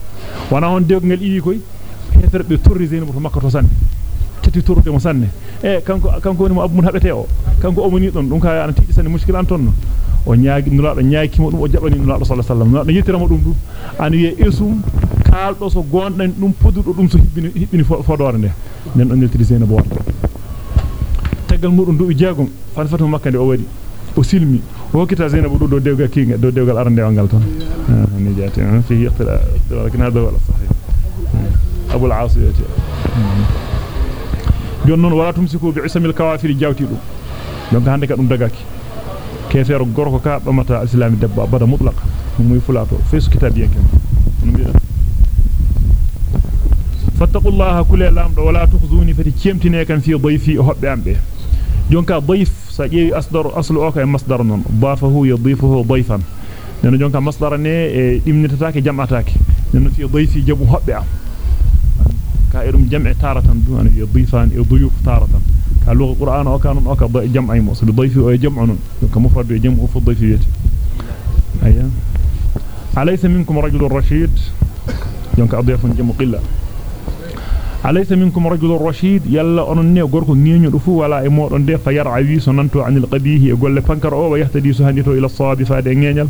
wana hon degngal iwi koy heferbe torri Zainab to Makka to sanne tati torde mo sanne e kanko kanko woni mo abmun habete o kanko o moni don dum ka ana tidi sanne muskil an tonno o nyaagi nulaado nyaaki mo dum o jabani nulaado sallallahu alaihi wasallam nulaado yitira mo dum dum an wiye esum kaldo so gondan dum podudo dum so hibbini hibbini fodore nde nen on neltiri Zainab warta tagal mudum dubi jeegom fan fatu makka de o wadi o silmi o hokkita Zainab do do dewgal kinga do dewgal arande wangal ton ni jati fi iqtila walakin hada wala sahih Abu al-Aas yati jonnon wala tumsiku bi ismil kawafir jawti dum donc hande ka dum dagaki kefero gorko ka bamata islami debba bada mutlaqa muy fulato fesu kitabiyen ken fattaqullaha kulli lamdo wala tukhzuni fati ciemtine kan fi dhayfi hobbe ambe jonka dhayf sa jeewi asdar aslu o masdar non dafahu yadhifuhu dhayfan neno jonka masdar ne e dimnitataake jam'ataake neno fi dhayfi jabu hobbe am كائرم جمع تارة دون يضيفان يضيف تارة. كاللغة القرآن أو كانوا أو كجمع موصل ضيف أو جمع كمفرد جمع في الضيفية أيها أليس منكم رجل رشيد؟ يونك أضيف جمع قلة. أليس منكم رجل رشيد؟ يلا أنني أقولكم نينيو دفو ولا إمور أندي فيرعى ويسو ننتو عن القبيه يقول لفنكر أو ويهتدي سهندتو إلى الصواب فادي نينيل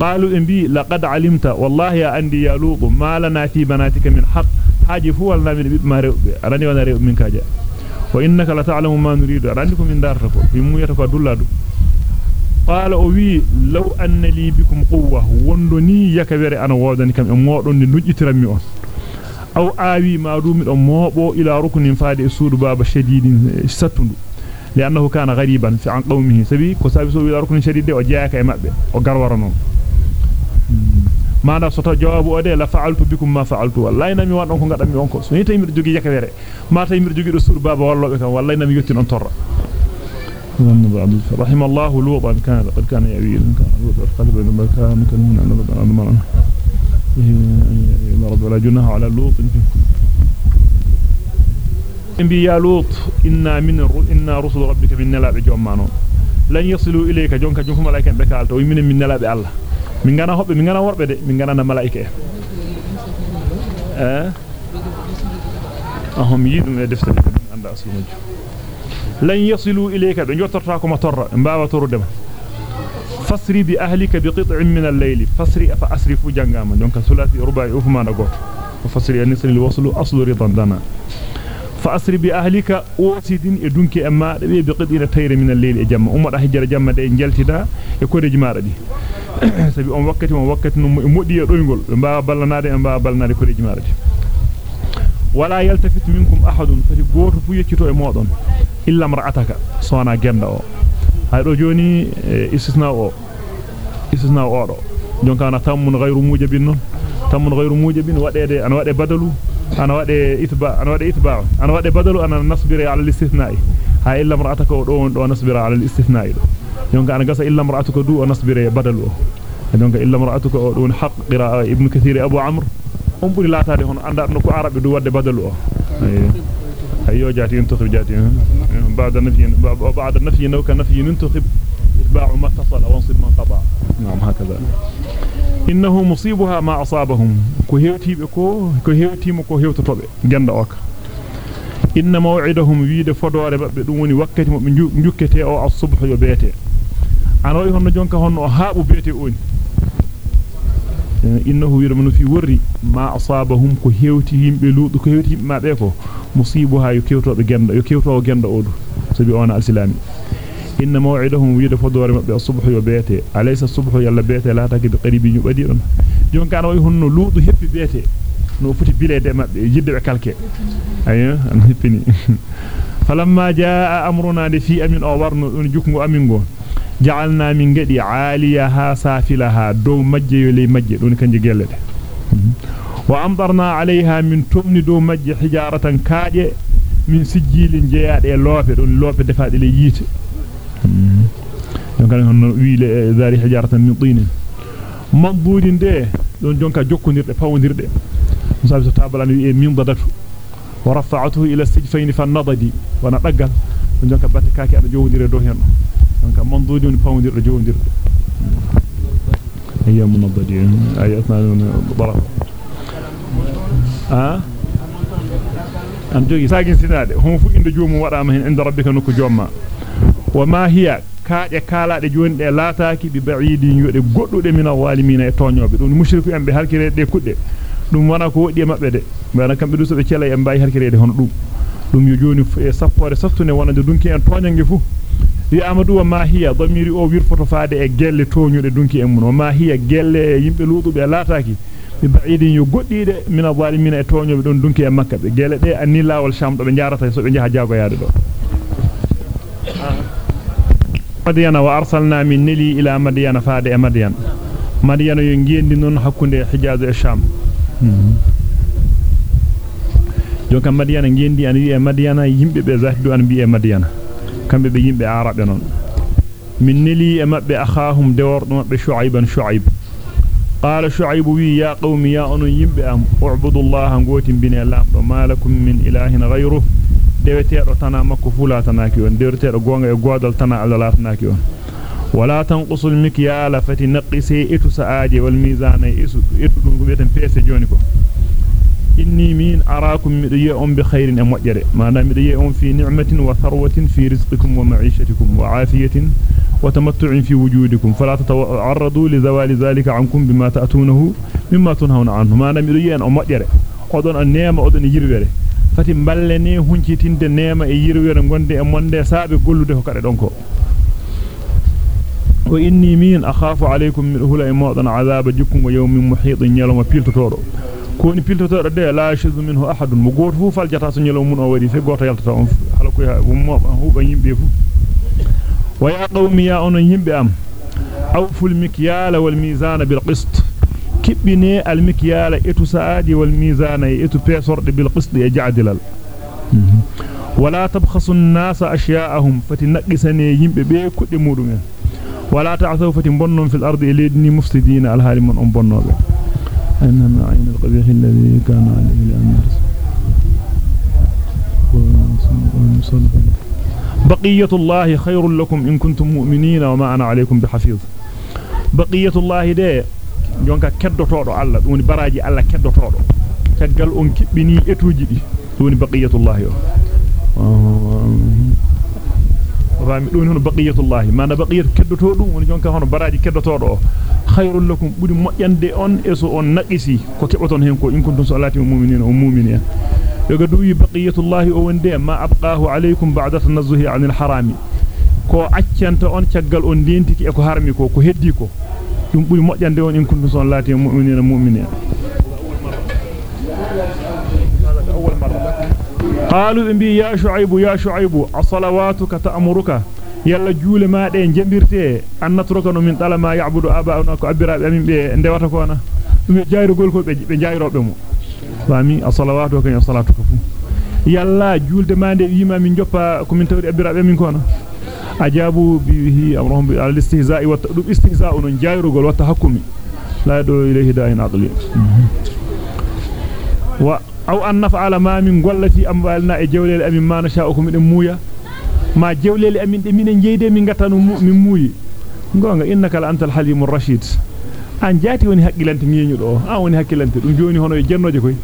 قالوا إن بي لقد علمت. والله يا أندي يا لوط ما لنا في بناتك من حق. حاجة فو ولا من بيب ما ريب أراني وأنا ريب من كاجا وإنك لا تعلم ما نريد أرانيكم من دارك في مويتك دولادو قال أوي لو أن لي بكم قوة وندني يكبر أنا وودني كم أمور نجترمي أون أو آوي ما دومي أمور إلى ركن فادي سور باب شديد ستندو لأنه كان غريبا في عن قومه سبي كسابي سو إلى ركن شديد وجاءك إمابه وقرورنهم mana so to jawabu ode la fa'altu bikum ma fa'altu. Wallahi nami wan on ko gadam mi on ko so ni tay mi jogi yakawere ma tay mi jogi do sur baba wallobe kan wallahi nami yotti non torra. رحم الله لوطا كان قد كان يأوي كان لوطا قلب إنما كان من أن ربنا أمرنا إن رب ولا جناه على لوط إنبي يا لوط إنا من إنا رسل ربك من نلاب جومانون لن يصلوا إليك جونك جونك ملائكة بكالت ومن من نلاب الله min gana hobbe min gana worbe de min gana na malaika eh ahum yidum e defte de anda aslumaji lan yasilu ilayka be jottorta ko ma torra mbaawa torudema fasri bi ahlika bi qit'in min al-layl fasri fa asrifu jangama donc sulasi rubai na goto fasri anisri al-waslu aslu ridan dana fa asri bi ahlika usidin e dunki e maade be bi qidina tayre min al-layl e jamma umma hijra jamma de jaltida e kodeji maada di sabi on wakkati on wakkati no modi e doygol be mbaa ballanade e mbaa ballanade kodeji maada di wala yaltafit minkum ahadun fati goto fu yeccito e modon illa mar'ataka sona genda o hay do joni istisna o istisna o do donc ana tamun ghayru mujabin non tamun ghayru mujabin wadede ana wade badalu ana wade itba ana wade itba ana wade badalu ana nasbira ala al-istithna'i ha illa mar'ataka o do on do nasbira ala al-istithna'i do يونغ أنا غاسا إلا امرأتك دو نصبر بدل. يونغ إلا امرأتك دون حق قراء ابن كثير أبو عمرو. امبر لا تادي هون. اندا نكو عربي دو ود بدل. أيوه، ايو جاتي انتخب جاتي أيوه، بعد النفي بعد النفي نو كان نفي ننتخب. اتباع ما اتصل وانصب من قضى نعم هكذا. إنه مصيبها ما أصابهم. كهيوتي بكو كهيوتي مكو هيوتو توبي جند اوكا إن موعدهم ويده فدوره مبه دوني وقتي مبه نيوكتي أو الصبح يو بيته ano e honno jonka honno o haabu beete oni innahu yirmanu fi wurri ma asabahum ko hewti yimbe luudu ko hewti yimbe mabbe ko musibuha yo kewtobe genda yo kewtowo genda odu sabi ona al-islami inna maw'idahum wiide fodore mabbe as-subh yo beete alaysa as-subh yalla beete la taki bi qaribi ñu badi don jonka ano e honno luudu heppi beete no futi bilede mabbe jidde be kalke ayo an heppini falamma jaa amruna de fi amin o warno don jukngo amin go جعلنا من قد عاليها سافلها. دو مجي لي مجي. دون كنجي جلد وامضرنا عليها من تمن دو مجي حجارة كاجة من سجيل جياد. إيه اللوفي دون اللوفي دفاع لي ييت يمكن أن نقول ذاري حجارة من طين. مضبور دي. دون جونكا جوكو نرد فاون نرد مصابي ستابل أنه إيه من ضدك. ورفعته إلى السجفين فالنضدي ونقل دون جونكا باتكاكي أنا جوه نرد هنا donc mabudin pawondirde jowndirde هي منضدين آياتنا ضرب آه أم جوجي ساكن سناد هم فوق إند جوم ورامهن عند ربك نكو جوما وما هي kaaje kaalaade joni de laataaki bi ba'idin yode goddude min walimina e toñobe dum mushriku en be harkirede kudde dum wana ko wodi mabbe de bana kambe du so be cela en bayi harkirede hono dum dum yo joni e sappore saftune wonande dunki en toñange fu wi amadu wa ma hiya damiri o wirfoto faade e gelle toñude dunki en mun wa ma hiya gelle yimbe luudube laataaki bi ba'idin yo goddide min walimina e toñobe don dunki en makka be gelle de anni lawol sham do be jarata so be jaha jago yaade do مدين وارسلنا من نلي إلى مدين فاد مدين مدين ينجيندي نون حكونde حجاز الشام jonka madiana ngendi an wi e madiana yimbe be zahdu an bi e madiana kambe be yimbe arabe non min neli e mabbe akhahum dewordo mabbe shuayban shuaib qala shuaib wi ya qaumi ya anu yimbe am u'budullaha ngoti bine lamdo malakum min ilahin ghayruhu deweteedo tana makko fula tanaki on deweteedo gonga e godal tana Allah latnaki on wala tanqusul mikyala fati naqisi itu saaje wal mizana isu itu dum weten pese joni ko inni min araakum mido ye on bi khairin e mojjere manam mido ye on fi ni'matin wa tharwatin fi rizqikum wa ma'ishatikum wa afiyatin wa tamattu'in fi wujudikum fala tata'arradu li zawali dhalika ankum bima ta'tunahu mimma tunhauna anhu manam mido ye on mojjere odon an neema odon yirwere fati ballene huncitinde neema e yirwere gonde e monde saabe gollude ko kade don ko wa inni min akhafu alaykum min hula modon azaba jukum yawmin muhitin yalama piltotodo ni piltotodo de la shizu minhu ahadun mo goto fu faljata so nyelo mun o wadi fe goto yaltata on hala ko mo huba yimbe fu wa ya qawmi ya onon yimbe am awful mikyala wal mizana bil qist kibbine almikyala etu saadi wal mizana etu pesorde bil qisd e ja'dilal wala tabkhasu an-nasa ashya'ahum fatinaqisani yimbe be kudde mudumen wala ta'thaw fatin bonnon أن معين القبيح الذي كان عليه الأمر. بقية الله خير لكم إن كنتم مؤمنين وما أنا عليكم بحفيظ. بقية الله دي جونكا كدو تورو على دوني براجي على كدو تورو تقل أنك بني إتوجي دوني بقية الله يو. Oh, um... baqiyatullah mana baqiyatu keddoto dum woni jonka hono baraji keddotodo khairul lakum budi mojjande on eso on naqisi ko keboton hen ko in kuntum salati mu'minina o mu'minin yoga duwi baqiyatullah o wonde ma abqahu alaykum ba'da tanazzuhi 'anil harami ko accanta on taggal on dentiki e ko harmi ko ko heddi ko dum buri mojjande on in kuntum son laati mu'minina قالوا انبي يا شعيب يا شعيب أصلواتك تأمرك. يلا جول ما دي جمبرتي أن نتركن من طالما يعبد آباؤنا كبر امين بي ندواتكونا مي جايرو غول كو بي جايرو بمو فامي أصلواتك يا صلاتك. يلا جول ما دي ويما مي نجوبا كو من تاوري أبرا بي مين كونا اجابو به أمرهم بالاستهزاء وتدب استهزاء ان جايرو غول وتحكمي. لا دو إليه داين عدل و aw an naf'ala ma min gollati amwalna e jawlel amin ma nasha'ukum min muuya ma jawlel amin de minen jeyde min gatanu min muuyi gonga innaka la antal halimur rashid an jati woni hakkilante ngeñudo an woni hakkilante dum joni hono e jennoje koy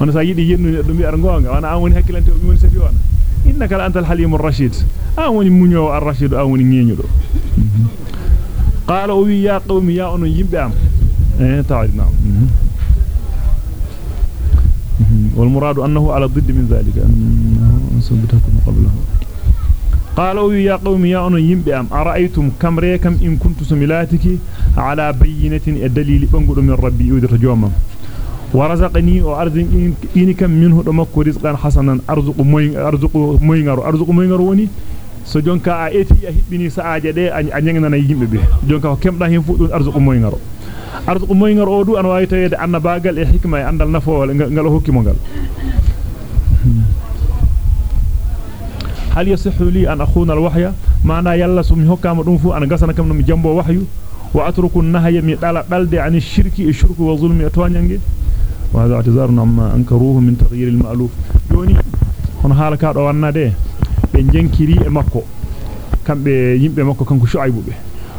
on sa yidi yennu dum ar gonga wana an woni hakkilante o mi woni safi wana innaka la antal halimur rashid an woni munyo ar-rashid an woni ngeñudo qala o wi ya qawmi ya onon yimbe am eh ta'idna والمراد أنه على ضد من ذلك أن سبتكم قبله. قالوا يا قوم يا أن ينبئ أم أرأيتم كم ريكم إن كنت سملاتك؟ على بينة الدليل بنقل من ربي يودر جوما. ورزقني وأرزق إنكم منه دمك رزقا حسنا. أرزق موين أرزق موينغر أرزق موينغر وني؟ So jonka a eti a hibbini saaje de a nyangana yimbe be jonka ko kemda hen fu arzuqu moyngaro o du an wawi tawede annabagal e hikma e andal nafowol ngal hokki mo ngal hal yasihhu li an akhuna alwahya maana yalla sum hokkama dum fu an gasana kam no mi jambo wahyu wa atruku an-nahya mi dala dalde an shirki e shirku wa zulmi e toñange wa hadha i'tizarun amma ankaruhu min taghyir al-ma'luf joni on halaka do wannade be jenkiri e makko kambe yimbe makko kanko shuaybu be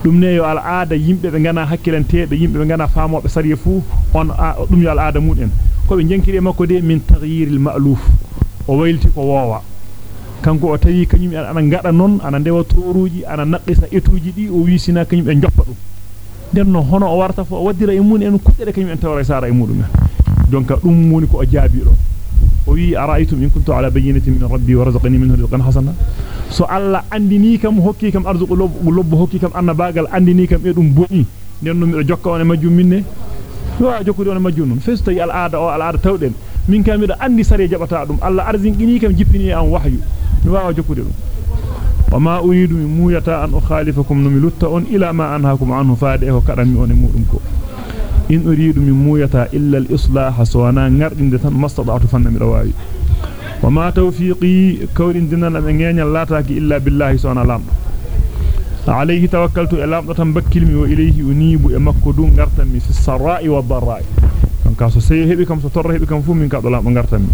dum ne yo al aada yimbe be ngana hakkilanteebe yimbe be ngana faamobe sariye fu on dum yo al aada muden ko be jenkiri e makko de min taghyir al ma'luf o waylti ko wowa kanko o tawi kanyum ana ngada non ana ndewa toruji ana naqisa etuji di o wisina kanyum e njoppa dum den no hono o warta fo o waddira e mun en kuddere kanyum en tawra sara e mudum donc dum woni ko o jaabi do وي أرأيتم إن كنت على بينة من ربي ورزقني منه رزقا حسنا؟ سو الله عندني كم حكي كم أرزق لو لو حكي كم ان باغال عندني كم ادوم بوني نينو مي جوكا وني ماجو مينني وا جوكو دون ماجو نون فيست يال ادا أو الا تاودن مين كامي دا عندي سري جباتا دوم الله ارزين كم جيبيني ان وحيو وا جوكو دون وما أريد ميتا أن أخالفكم نملت أن إلى ما أنهاكم عنه فاده كرمي اون مودم e in uridu min muyata illa al-islah sawana ngardinde tan mastada'tu fanna mi rawawi wama tawfiqi kawrin dinan am ngeenyal lataki illa billahi sawana lamdo alayhi tawakkaltu e lamdo tan bakkilmi wa ilayhi unibu e makko dum ngartammi fi sarai wa darai donc so sey hebi kam so torra hebi kam fu min kaddo lamdo ngartammi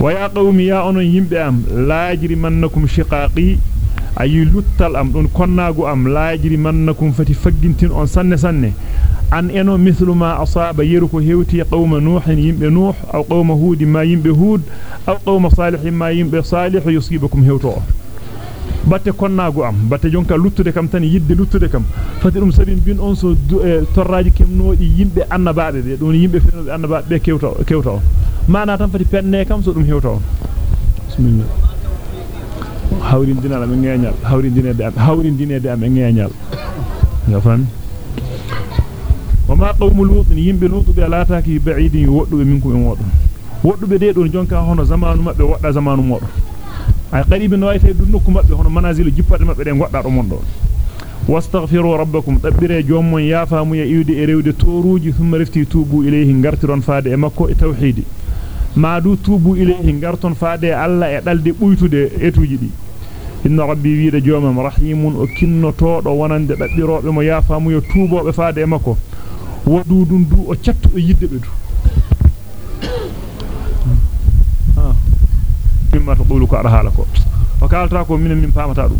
wa ya qawmi ya onon yimbe am laajiri mannakum shiqaqi ayi luttal am don konnago am laajiri mannakum fati faggintin on sanne sanne an eno mithlu ma asaba yeruko hewti qawma nuhin yimbe nuh aw qawma hud ma yimbe hud aw qawma salih ma yimbe salih yusibukum hewto batte konnago am batte jonka luttude kam tan yidde luttude kam fati dum sabin bin on so torraji kemnoodi yimbe annabaabe be don yimbe fenobe annabaabe be kewto kewto mana tan fati penne kam so dum hewto bismillah hawrin dinala me ngeñal hawrin dinede am hawrin dinede am e ngeñal fami وما قوم الوط ينبي الوط دي لا تاكي بعيد يوضو منكم يوضو وضو بدي دون جونكا هنا زمان ما بوضع زمان موضو أي قريب نواي سيدنوكو ما بي هنا منازل جيبا ما بدي وضع رموضو واستغفروا ربكم. تبري جوم يافا مي ايودي ايريودي توروجي ثم رفتي توبوا إليه انغرتران فادي. مكو توحيدي ما دو توبوا إليه انغرتران فادي. ألا اعدال دي بويتو دي اتوجي دي inna rabbi wira jomam rahimun o kinno to do wonande dabbiro be mo wadudun du o ciattu o yidde be du ah mimma taqulu ko ara hala ko o kalta ko minen min pamata dum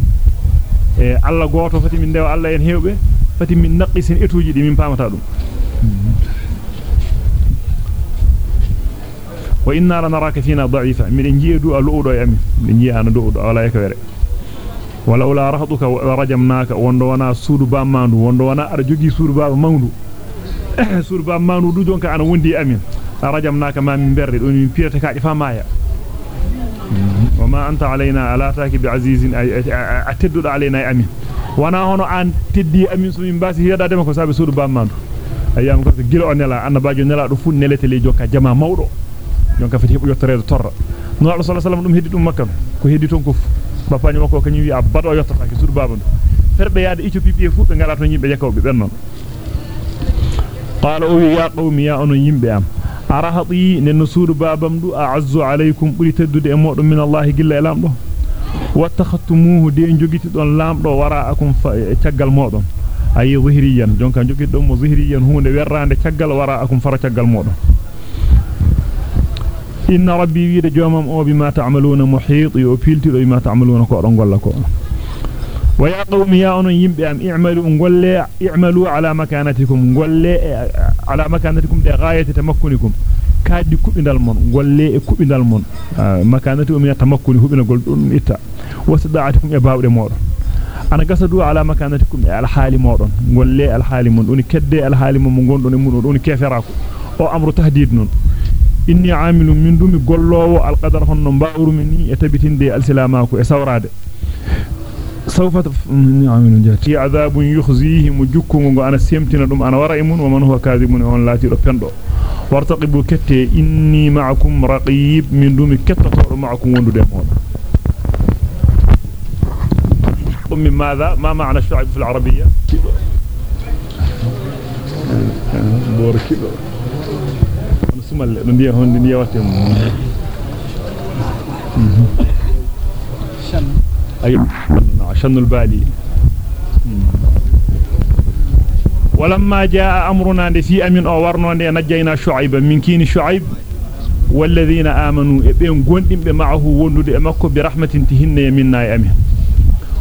e alla goto fati min dewa alla en hewbe fati min naqisin etuji di min pamata dum wa inna lanaraka fina dha'ifa min jiidu aludo yami min jiana do wala yakere wala ula rahduka wa rajamnaka wondo wana suudu ba mandu wondo wana ar jogi suudu ba mandu suudu ba mandu du jonka ana wondi amin. Rajamnaka ma min berre don min pirata kaaji famaya وما أنت علينا على تاكي بعزيز أتدد علينا أمين وأنا هونو أن تدي أمين سمين باسي هيدا دمك وسابي سود باماندو أيام كنت جيلو نلا أنا باجو نلا دفون نلتي لي جوكا جما مودو جونكا فتي هبو يوتريد تورا نوع الله صلى الله عليه وسلم دم هدي دم مكان كو هدي تون كوف باباني مكو كني وي أبادو يوترتاكي سود باماندو فربه ياد إيشوبي بي فوق ngala to nyimbe jakaw be bennon ya ono yimbe am arahati nen suudu babam du a'azzu alaykum buri teddude e modum min Allah gilla e lamdo wattakhatumuhu de jogiti don lamdo waraakum tiagal modon ay zahiriyan jonka jogiti don mo zahiriyan hunde werrande tiagal waraakum fara tiagal modon inna rabbi wiida jomam o bima ta'maluna muhit yo piltido bima ta'maluna ko don golla ko ويا قوم يا أن يمبي أم اعملوا نقول اعملوا على مكانتكم. نقول على مكانتكم لغاية تمكنكم. كادي كوبيندال مون نقول كوبيندال مون مكانتكم من تمكن هو بنقول إتا. وصداعتكم يباود مور أنا قصدوا على مكانتكم على حال مور نقول الحال مون دوني كدي الحال مون مون دوني مون دوني كيفراكو أو أمر تهديد نون inni amilum min dumi gollowo alqadar honno mbawru minni e tabitinde alsilamako e sawrade سوف نعمل جاتي عذاب يخزيهم جكم انا سيمتنا دم. أنا ورائم ومن هو كاذب laati do pendo wartaqibu kette inni ma'akum raqib min dumi kettato ma'akum wondude mon من ماذا؟ ما معنى الشعب في العربية؟ بوركيدو نسمع ندي هون ندي واتم أي شن البالي ولما جاء أمرنا في أمن أو ورنا نجينا شعيبا. من كين شعيب؟ والذين آمنوا. بين قندم معه وندد أمكو برحمة تهن منا أمين.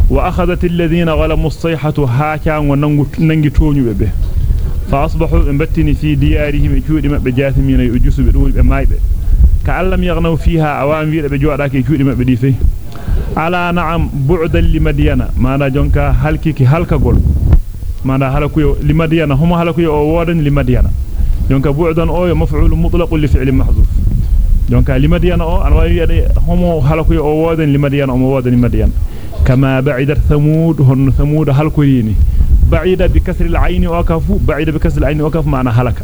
وأخذت الذين ظلموا الصيحة هاكا وننجي تونيو به فأصبحوا انبتني في ديارهم جود ما بجاثمين يجسوا بدون بمايبه كأن لم يغنوا فيها أوام فيه بجوعدك جود ما بديفه. Ala na'am bu'dan li madyana mana jonka halkiki halkagol mana halakuyo li madyana huma halakuyo o wodan li madyana jonka bu'dan o yo maf'ul mutlaq li fi'l mahzuf jonka li madyana o an wawi yade homo halakuyo o wodan li madyana o wodan li madyana kama ba'idat thamud hon thamud halkurini ba'ida bi kasri al-ayn wa kafu ba'ida bi kasri al-ayn wa kafu mana halaka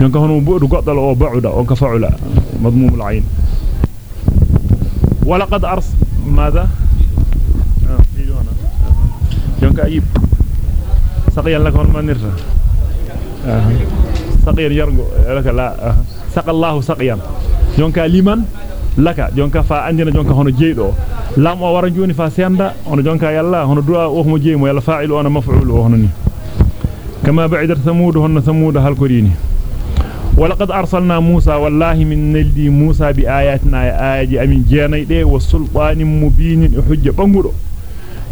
jonka hono bu'du goddal o ba'uda o kafa'ula madmum al-ayn ولقد أرسل ماذا yargo laka la saqa Allahu saqiyan jonka liman laka jonka fa andina jonka hono jeydo lam o wara joni fa senda hono jonka yalla hono du'a o mo jeymo yalla fa'ilu ona maf'ul o hono ni kama ba'idat thamud hono thamud hal korini ولقد أرسلنا موسى والله من نلدي موسى بآياتنا آيات أمين. جاني دي والسلطان مبين حجة بانغورو.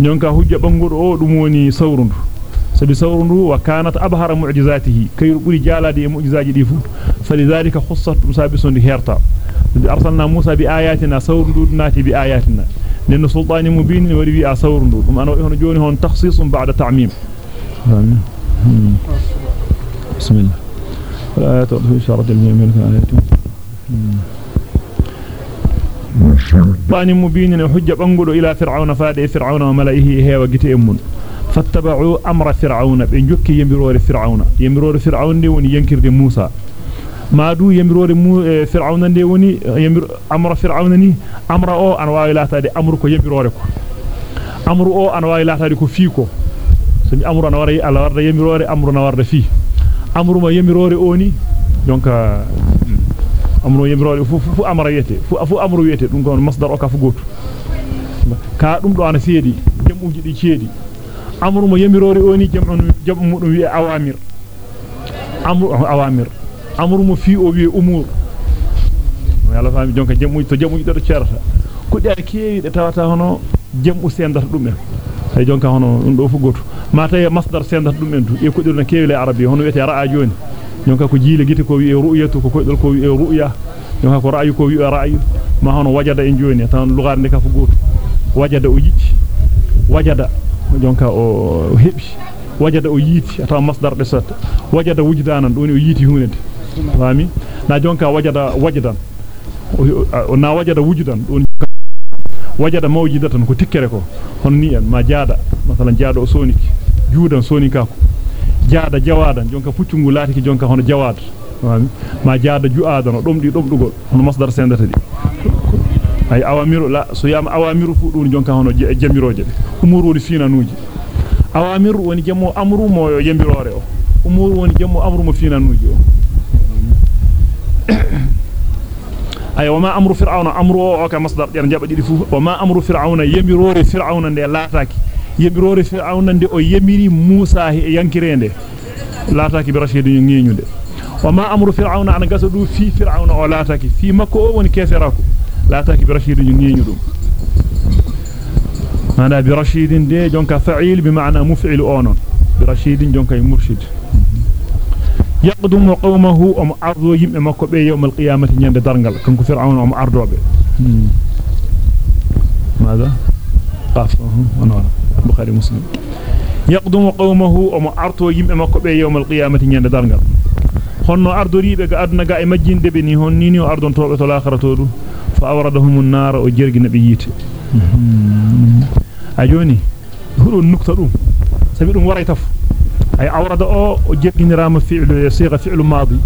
نيونكا حجة بانغورو أو دموني سورندو سبي سورندو وكانت أبهر معجزاته. كي يقول جالا دي معجزات دي فوت. فلذلك خصت مسابسون دي هيرتا. أرسلنا موسى بآياتنا سورندو ناتي بآياتنا. لأن سلطان مبين وري بي سورندو ثم أنا هون جوني هون تخصيص بعد تعميم. بسم الله. والآيات في إشارة الجميع آياته بان مبين حجة بانقلوا إلى فرعون فادئ فرعون وملئه هي وقت أمون. فاتبعوا أمر فرعون. بإن جكي يمرور فرعون. يمرور فرعون دي وني ينكر دي موسى. ما دو يمرور فرعون دي وني يمر أمر فرعون ني. أمر أو أنواع لا تدي أمر كو يمرور كو أمر أو أنواع لا تدي كو فيكو. so mi amru na wara ala warda yamirore amru na warda fi amru ma yamirore oni donc amru yamirore fu fu amra yete fu fu amru yete dum gon masdar o ka fu goto ka dum do ana seedi jamuji di ceedi amru mo yamirore oni jamu jamu mudum wi awamir amru awamir amru mo fi o wi umur yalla fami jonka jamu to jamu do certa kudde keewi de tawata hono jamu sendata dum ay jonka hono dum do fu goto mata ya masdar sendata dum en du e kudirna keewi le arabi hono wete ra'a joni jonka ko jiile gite ko wi ru'yatu ko koydol ko wi ru'ya jonka ko ra'yu ko wi ra'yu ma hono wajada en joni tan lugar de ka fu goto wajada o yicci wajada jonka o hebi wajada o yiti ata masdar de sat wajada wujdanan doni o yiti hunde fami na jonka wajada wajdan na wajada wujdan doni wajada mawjidatan ko tikkere ko hon ni en ma jaada masalan jaada o soniki juudan sonika ko jaada jawadan jonka puccungu laatiki jonka hono jawad ma jaada juadan dum di dum dugol hono masdar sendata di ay awamiru la so yama awamiru fu dun jonka hono jamiroje umuru woni finanuji awamiru woni jammo amru mo yamirore o umuru woni jammo amru mo finanuji o ay wama amru fir'auna amru o ka masdar der jaba didi fu wama amru fir'auna yamirore fir'auna de laataaki yamirore fir'auna de o yamiri musa e yankirende laataaki bi rashid ngeñude wama amru fir'auna an gasadu fi fir'auna o laataaki fi makko o woni keferako laataaki bi rashid ngeñudum hada bi rashid de jonka fa'il bi ma'na muf'il onon bi rashid jonka murshid يقدم قومه ام ارضو يم مكو be يوم القيامه ñande dargal kanko fir'aun ام ardobe ماذا قاف أنا بخاري مسلم يقدم قومه ام ارتو يم مكو be يوم القيامه ñande dargal honno ardoribe ga aduna ga e majjinde be ni honni ni o ardon tobe to l'akhirato du fa awradahum an-nar o jergina be yite a joni hudon nukta dum sabi dum waray taf أي أورد أو جيرغنيرا ما فعل صيغه فعل ماضي.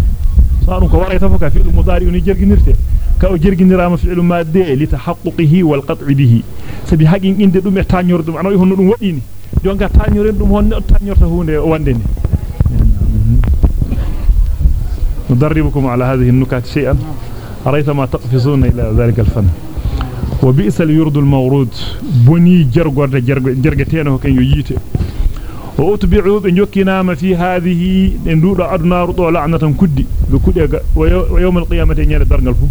صار كو وريت فك فعل مضارع ني جيرغنيرت كأو جيرغنيرا ما فعل ماضي لتحققه والقطع به. سبي حقين اند دوم تانيور دوم. انو هنو دوم وديني جونغا تانيورن دوم هون تانيورتا هوندي وانديني ندربكم على هذه النكات شيئا. رأيت ما تقفزون إلى ذلك الفن. وبئس ليرد المورود. بني جرغ جرغ جرغتين هو كان ييته وأتبعوا بنجوكنا ما في هذه ندور أدنى رطوع لعنة كدي. بكدي ويوم القيامة ينال الدرن الفو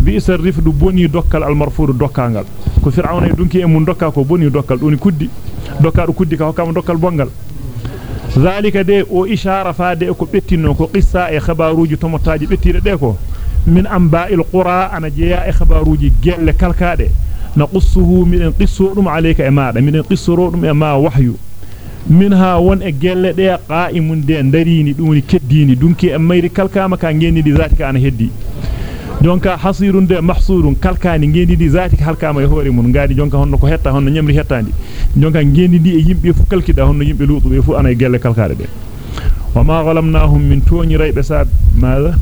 بيس الريف دو بني دوكال المرفور دوكال كفرعون يدونكي أمون دوكال كو بني دوكال دوني كدي. دوكال كدي كهو كام دوكال بوانغال ذلك دي أو إشارة فادي أكو بتنو كو قصة اخباروج تمتاج بتنو ديكو من أنباء القرى أنا جياء اخباروج جيال كالكادي نقصه من قصورهم عليك إمارة من قصورهم إمارة وحيو. Minha won e gelle de qa'imun de darini dum keddini dunki e mayri kalkama ka ngendi zatika ana heddi jonka hasirun de mahsurun kalkani ngendi zatika halkama e hore mun ngadi jonka honno ko hetta honno nyamri hettandi jonka ngendi e yimbe fu kalkida honno yimbe luudu be fu ana e gelle kalkade be wama ghalamnahum min toni raybe sad maada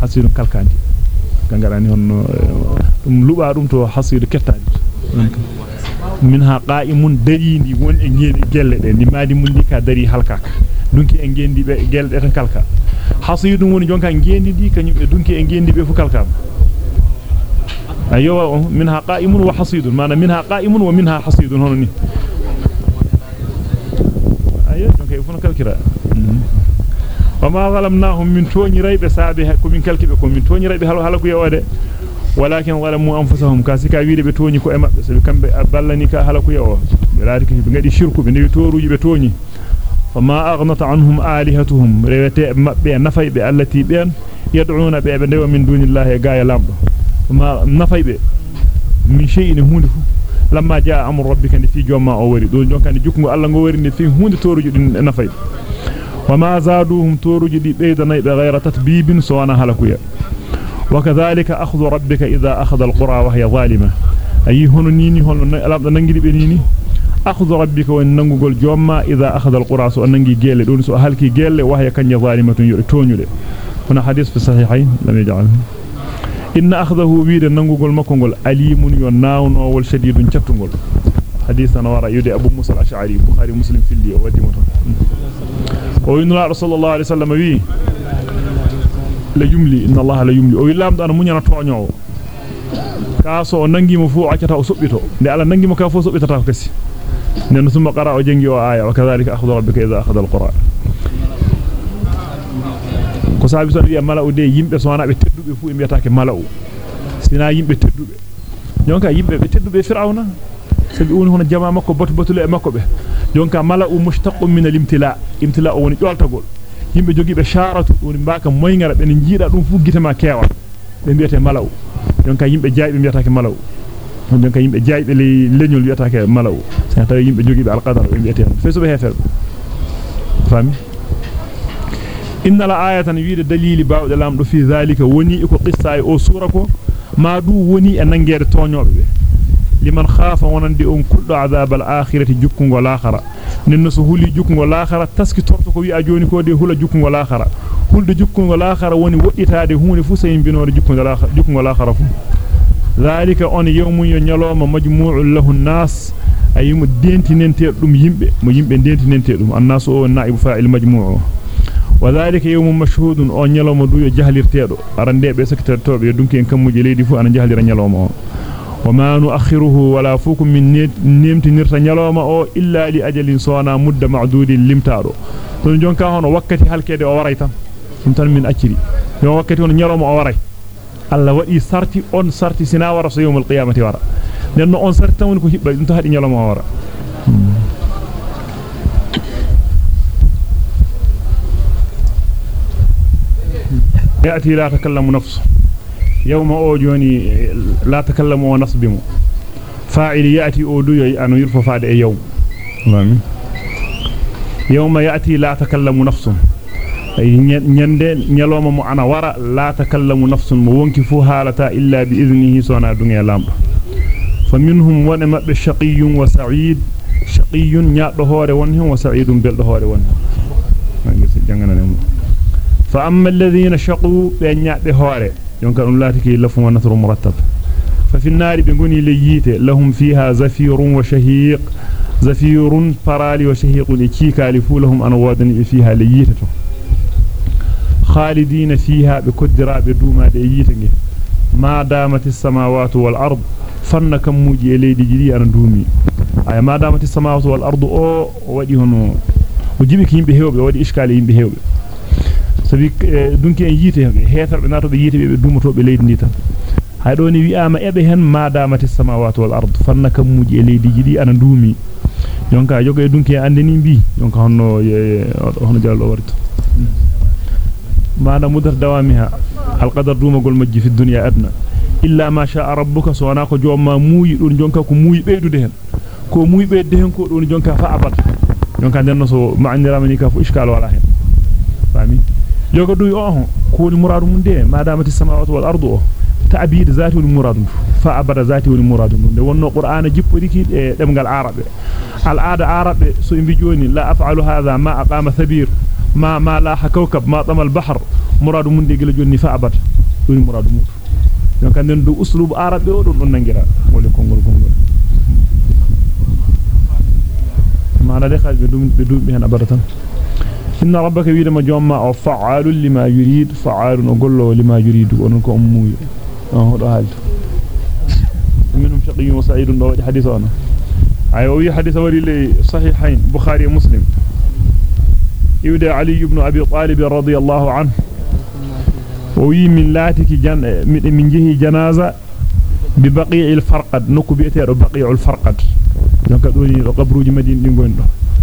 hasirun kalkandi kangarani honno dum luba dum to hasiru kettandi e maadi mun di ka dari halkaka dunki e ngendi be gelle de tan kalka hasidum woni jonka ngendi di kanyum e dunki e ngendi be fu kalka ayo minha qa'imun wa hasidun mana minha qa'imun wa minha hasidun hono ni ayo jonka e fu no kalkira wama zalamnahum min toni raybe saabe ko min kalkibe ko min toni raybe halo halaku yewade e be ngadi shirku be newi toruji be toni fama aghnat anhum alihatuhum rewete mabbe nafay be allati ben yad'una be be dewa min dunillahi gaaya lamdo fama nafay be min shay'in hunde fu lamma jaa amru rabbika ni fi jomma o wari do jonka ni jukku Allah ngo wari ni fi hunde toruji din nafay wama zaduhum toruji di beydanay be ghayra tatbibin so wana halakuya وكذلك أخذ ربك إذا أخذ القرى وهي ظالمة. أي هون نيني هون ألام ننجري بنيني؟ أخذ ربك وننجل جوما إذا أخذ القرى سو أننجي جيل دون سو أهلكي جيل وهي كان ظالمة يؤتون له هنا حديث في الصحيحين. لم يجعل. إن أخذه ويد ننجل مكونجل أليم يناون والشديد شتونجل حديثا ورا يدي أبو موسى الأشعري. بخاري مسلم في اللي ودي مطر وإن الله رسول الله عليه وسلم بي لجملي إن الله لجملي وإلا أمد أنا منينا تونيو كاسو ننجي مفو عكتا وسبيتو دي على ننجي مكافو سبيتو تاكو كسي نن ثم قرأ وجنجي وآية وكذلك أخذ ربك إذا أخذ القرآن ko sabi son wi'a mala'u de yimbe sona be teddube fu e mbiyataake mala'u sina yimbe teddube jonka yimbe be teddube fir'auna sabi woni hono jama makko botu botule e makko be jonka mala'u mushtaqun min al-imtila imtila woni joltagol yimbe jogibe sharatu woni mbaka moyngara be jiida dum fu gitema kewa be mbiyete mala'u jonka yimbe jaybe mbiyataake mala'u jonka yimbe jaybe le leñol mbiyataake mala'u sa tawi yimbe jogibe al-qadar be mbiyete fesube hefer fami inna la ayatan wiide dalili baawde lamdo fi zalika woni ko qissa o sura ko ma du woni e nangede toñobe be liman khafa wonande on kuldo azab al akhirati jukkungo laakhara nenno so huli jukkungo laakhara taski torto ko wi a joni ko de hula jukkungo laakhara hulde jukkungo laakhara woni wodditaade huunde fu sayin binore jukkungo laakhara jukkungo laakhara fu zalika on yawmun yo nyaloma majmu'ul lahu nas ayimu dentinente dum yimbe mo yimbe dentinente dum annasu o naibu fa'il majmu'u وذلك يوم مشهود أو نيلوما دو جهلirteedo arandebe secrétaire dunki en kamuje leydi fu ana jahlira nyaloma وما نؤخره ولا فوكم من نيمتنirta nyaloma o illa li ajalin sona mudda ma'dudin limtado ton jonka hono wakkati halkede o waray tan dum tan min acciri yo wakkati hono nyaloma o waray alla wadi sarti on sarti sina wara so yawmul qiyamati wara nenno on sarti tan woni ko hibba dum to hadi nyaloma o wara يأتي لا تكلم نفسه يوم أوجوني لا تكلموا ونصبموا. فاعل يأتي أودو أن يرفع فعل يوم. نعم. يوم يأتي لا تكلم نفس. ينند نلوم أنا وراء لا تكلم نفس. وانكفو حالة إلا بإذنه سونا دنيا لامب فمنهم ونما بشقي وسعيد. شقي نعطهور ونهم وسعيد بلدهور ونهم نعم، نعم. فأما الذين شقوا بأن يعطهوره بهوره ينكر الله تكي لفهم ونثر مرتب. ففي النار بنقوني لييت لهم فيها زفير وشهيق زفير فرالي وشهيق لكيكا لفولهم أنوادن فيها لييتة خالدين فيها بكدرا بدوما لييتنج ما دامت السماوات والأرض فن كم موجي إليدي جدي أنا دومي. أي ما دامت السماوات والأرض أو ودي هنو وجيبك يمبي هيوبي ودي إشكالي يمبي هيوبي sabi dunki en yite heetarbe natobe yite be dumotobe leydi ndi tan haydo ni wi'ama ebe hen madamati samawati wal ard fanna kamuji e leydi jidi ana duumi jonka jogo e dunki andini bi jonka honno hono jallo warto mana mudar dawamiha al qadar dumagol majji fi dunya adna illa ma sha rabbuka so wana ko jomma muuyi dun jonka ko muuyi beydude hen ko muuyi beydde hen ko don jonka fa abad jonka denno so ma'andirama ni ka fu iskal wala hen yoga duy o ko woni muradu mun de madamati samawati wal ardu ta'bid zati woni muradu fa abada zati woni muradu de wonno qur'ana jippodiki e demgal arabe al aada arabe so imbi joni la af'alu hadha ma aqama thabir ma ma la hakawkab ma tama al bahr muradu mun de gila joni fa abada woni muradu mun donc anden do uslub arabe o don don nangira woni kongol kongol maana de xal be dum be dum hen abada tan إن ربك ويدما جوما أو فعال لما يريد فعال وقل لما يريد. ونكو أموي أهو حالته منهم شقي وسعيد ده حديث أنا أيوة حديث وري لي صحيحين بخاري ومسلم. يودى علي بن أبي طالب رضي الله عنه. وي من لاتك جن من جهة جنازة ببقيع الفرقد. نكو بيتير بقيع الفرقد. donc doni do qabruji madina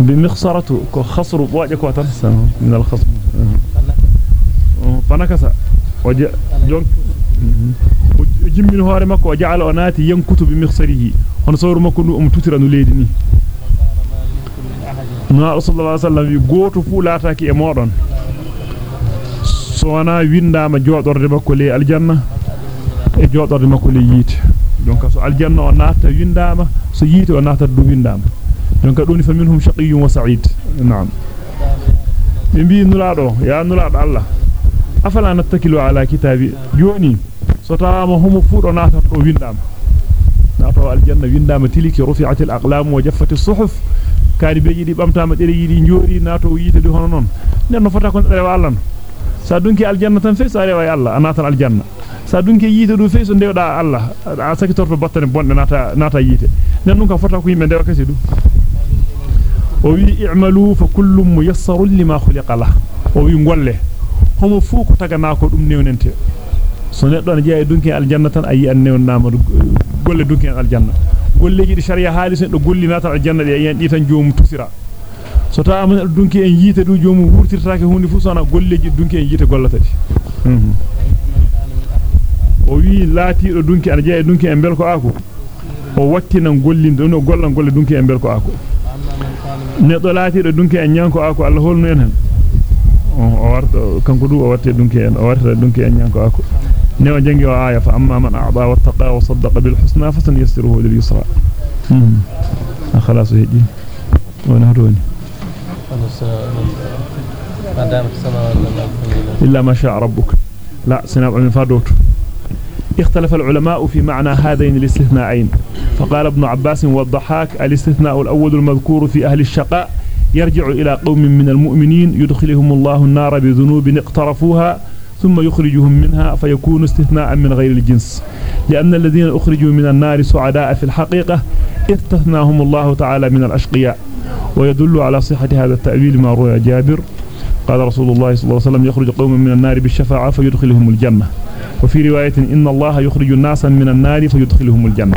بمخصرته خصر واجك واتن من الخصم. فنكس. وج جون. وجم من هاري مكو. وجعل أناتي ينكت بمخصره هن صور مكو أم تطر نليدني ما نعم، رسول الله صلى الله عليه وسلم يقول تفول أتاك سوانا ويندا ما جوات أرد مكو لي الجنة. جوات أرد مكو لي جيت جون كاسو الجنة أناتا ويندا ما. سيجيت أناتا دو ويندا donc doni fa minhum shaqiyyun wa sa'id na'am be bi nulado ya nulado allah afala nattakilu ala kitabi joni so tawama humo fudo naata to windama naata aljanna windama tiliki rufi'atil aqlam wa jaffati suhuf kaari be yidi bamtama dere yidi njori nato yite du hono non nenno fota kon dere wallan sa dunki aljanna tan fe sa rewa Allah anatan aljanna sa dunki yite du fe so ndewda Allah a sakitorto battane bonde nata nata yite nen dum ka fota ko yimbe ndewa kasi du wi golle homo fu ko tagana ko dum newnente so neddo ne jeey dunki aljanna tan ayi an newnama golle dunki aljanna golleji di sharia halis do golli nata aljanna de yen di tan joomu tusira so ta amen dunki en yite du joomu wurtirtaake hunde fu sona golleji dunki en yite gollatati mhm o wi laati do dunki ana jeey dunki en bel ko ako o wattinan gollinde no gollan golle dunki en bel ko ako neddo laati do dunki en nyanko ako Allah holno en hen o warta kanko du o watte dunki en o warta dunki en nyanko ako ne o jangi o aya fa amma man a'da wattaqa wa saddaqa bil husna fasanyassiruhu lil yusra mhm خلاص هدي وأنا هدوني إلا ما شاء ربك لا سنبع من فادوت اختلف العلماء في معنى هذين الاستثناءين. فقال ابن عباس والضحاك الاستثناء الأول المذكور في أهل الشقاء يرجع إلى قوم من المؤمنين يدخلهم الله النار بذنوب اقترفوها ثم يخرجهم منها فيكون استثناء من غير الجنس. لأن الذين أخرجوا من النار سعداء في الحقيقة استثناهم الله تعالى من الأشقياء. ويدل على صحة هذا التأويل ما روى جابر قال رسول الله صلى الله عليه وسلم يخرج قوم من النار بالشفاعة فيدخلهم الجنة. وفي رواية إن الله يخرج الناس من النار فيدخلهم الجنة.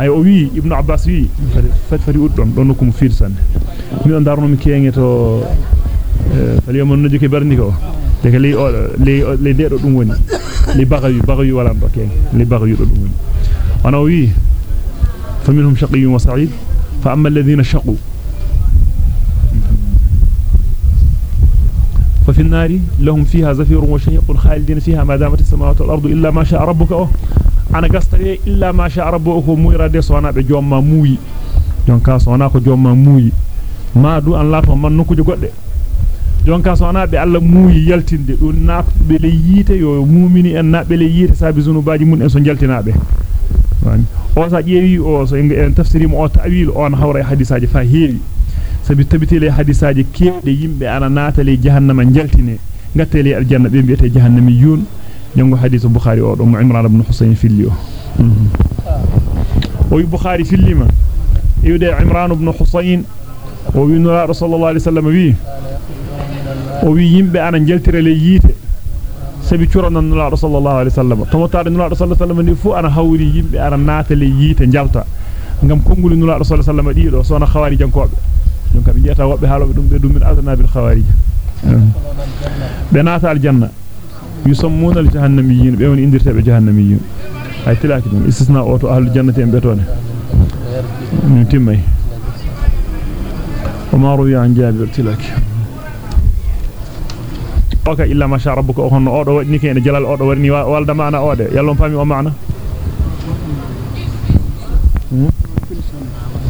أي أوي ابن عباس وي فتفري أدن دونكم فيرسان. من دارنا مكيانيتو فاليوم نجيك برنيكو. daga ley o ley ley deedo dum woni li bagawi bagawi wala do ken li bagawi do dum woni wana wi faminhum shaqiyyun wa sa'id fa amma alladhina shaqu ففي النار لهم فيها زفير وشهيق خالدين فيها ما دامت السماوات والارض الا ما شاء ربك أو أنا غاستوي الا ما شاء ربك jonka sona ko jomma muuyi ma du an lato man nokuje godde jonka so ana be Allah muuyi yaltinde dun naatbe le yite yo muumini en naatbe le yite sabi zunubaji mun en so jaltinaabe wani o sa jeewi o so en tafsiri mo o ta'wil on hawra hadisaaji fa heewi sabi tabitile hadisaaji kewde yimbe ana naatale jahannama jaltine ngattele aljanna be biete jahannami yun jongo hadith bukhari o do imran ibn husayn filli o o bukhari fillima yude imran ibn husayn o wi nura rasulullah sallallahu alaihi wasallam wi o wi yimbe ana jeltirele yite sabi curonan nula sallallahu alaihi wasallam to motade nula sallallahu alaihi wasallam ni fu ana hawri yimbe ana natale yite jalta ngam konguli nula sallallahu alaihi wasallam diido so na khawari jankobe azna bil khawarij be nata al janna yusammuna al jahannamiyyin be woni indirte be jahannamiyyin ay tilaki dum istisna o to ahlul jannati en betone min timmay وما روي عن جابر تلك oka illa ma sha rabbuka o honno odo wadni kene jalal odo warni walda maana ode yallon fami o maana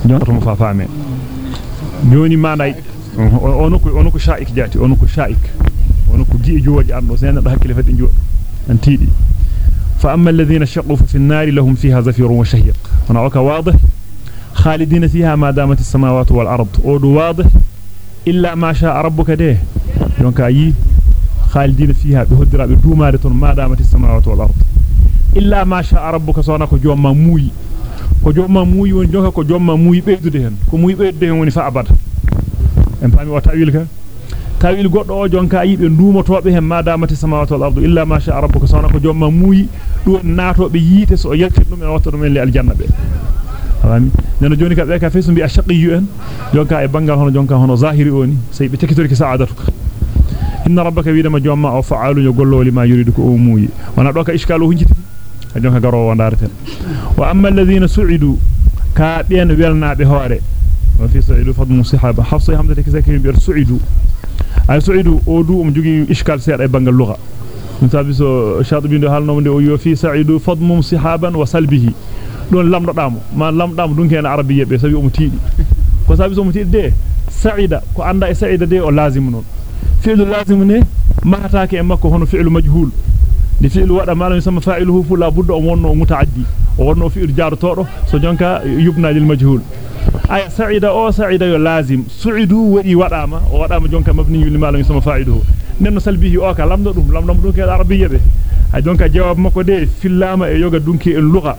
jonto mo fa faame joni maana ono ko ono ko shaik jati ono ko shaik ono ko gi jooji ando sen do hakkile fadi joodo an tiidi fa amma alladhina shaqu fa fi an-nar lahum fiha zafirun wa shahiq wana oka wadih khalidina fiha ma damat as-samawati wal ard odu wadih illa ma sha rabbuka de donc ayi خالدين فيها بهدرا بدوماره ما دامت السماوات والارض الا ما شاء ربك سونا كو جوما موي كو جوما موي won jonka ko jomma muuyi beydude hen ko muuyi beydude hen woni fa abada en fami o tawil ka tawil goddo o jonka yibe ndumotobe hen ma damati samawati wal ardu illa ma sha rabbuka sawna ko jomma muuyi do natobe yite so yalti dum en watta dum en li aljanna be fami neno joni ka be ka fesu bi ashaqiyu en jonka e bangal hono jonka hono zahiri oni sey be tekitori ki sa'adatu inna rabbaka widama jomma o fa'alu yo gollo lima yuridu ko o muuyi wana do ka iskalu hunjiti jonka garo wondareten wa amma alladhina su'idu ka ben welnaabe hoore wa fi sa'idu fadmu sihaba hafsa hamdata kisake bi su'idu ay su'idu o du um jogi iskal seeda e bangal lugha min sabi so shatibi ndo halno nde o yo fi sa'idu fadmu sihaban wa salbihi don lamdodamo ma lamdamo dunki en arabiyye be sabi o mutidi ko sabi so mutidi de sa'ida ko anda e sa'ida de o lazim non fi'lu lazim ne mahataake e makko hono fi'lu majhul o wonno fi'lu jarotodo so jonka yubna lil majhul ay sa'ida o sa'ida yo lazim su'idu wadi wadama o wadama jonka mabni lil malam sama fa'iluhu nenno salbihi o ka lamdo dum lamdo dum ke arabiyya be ay jonka jawab makko de fillama e yoga dunki en lugha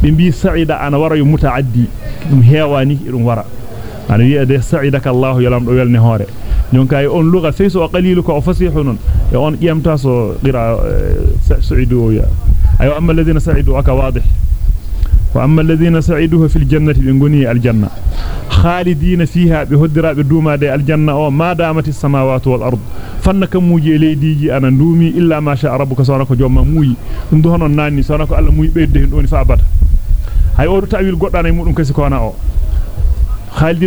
be bi sa'ida ana wara yo mutaaddi dum hewani dum wara ana wi'a de sa'idaka allah yalam do welne hore نون كاي أون لغة سيسو قليلك وفصيحن أون يمتا سو قرا آه، سعدو يا. ايو أما الذين سعدوا اك واضح. وأما الذين سعدوا في الجنة بنغني الجنة. خالدين فيها بهدرا بدوما دي الجنة أو ما دامت السماوات والأرض. فنك موجي ليدي أنا دومي إلا ما شاء ربك. سونكو جوما موي. دو هنون ناني سونكو الله موي بيدين دوني فابات هاي اورو تأويل غودان اي مودوم كسي كونا أو.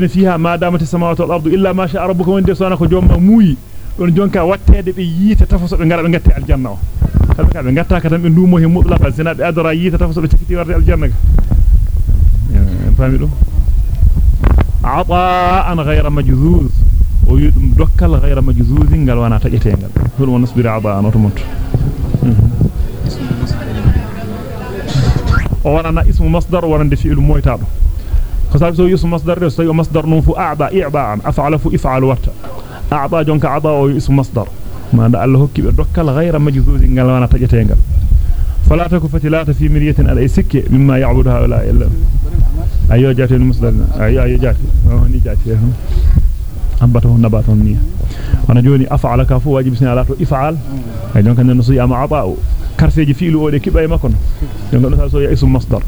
Fiha ma damati samawati wal ard illa ma sha rabbuka wonde sawna ko jomma muyi don jonka wattede be yita tafaso be ngara be ngatti al janna o kambe kambe ngatta ka tan be ndumo he mutlaqan sina be adara yita tafaso be cikiti warde al janna fami dum عطاء غير مجذوذ ويدم دكل غير مجذوذ قال وأنا تجتينgal هو نصبر عطاء نوتمت وأنا اسم مصدر وأنا فعل مويتادو خصاب سو اسم مصدر سو مصدر نون فو أعضاء إعضاء أفعل فو افعل ورتا أعضاء جونك أعضاء اسم مصدر. ما دا الله هكي دكل غير مجذوذ قال وأنا تجتينgal فلا تكفتي لا في مريه على سكه مما يعبد هؤلاء إلا. ayo jati musdalna ayo ayo jati ni jati ambata hon nabata hon ni wana joni af'ala ka fu wajibi sin ala to if'al ay donc nan so yama ata'u karfeji fi'lu o de kibay makon donc do so ya ism masdar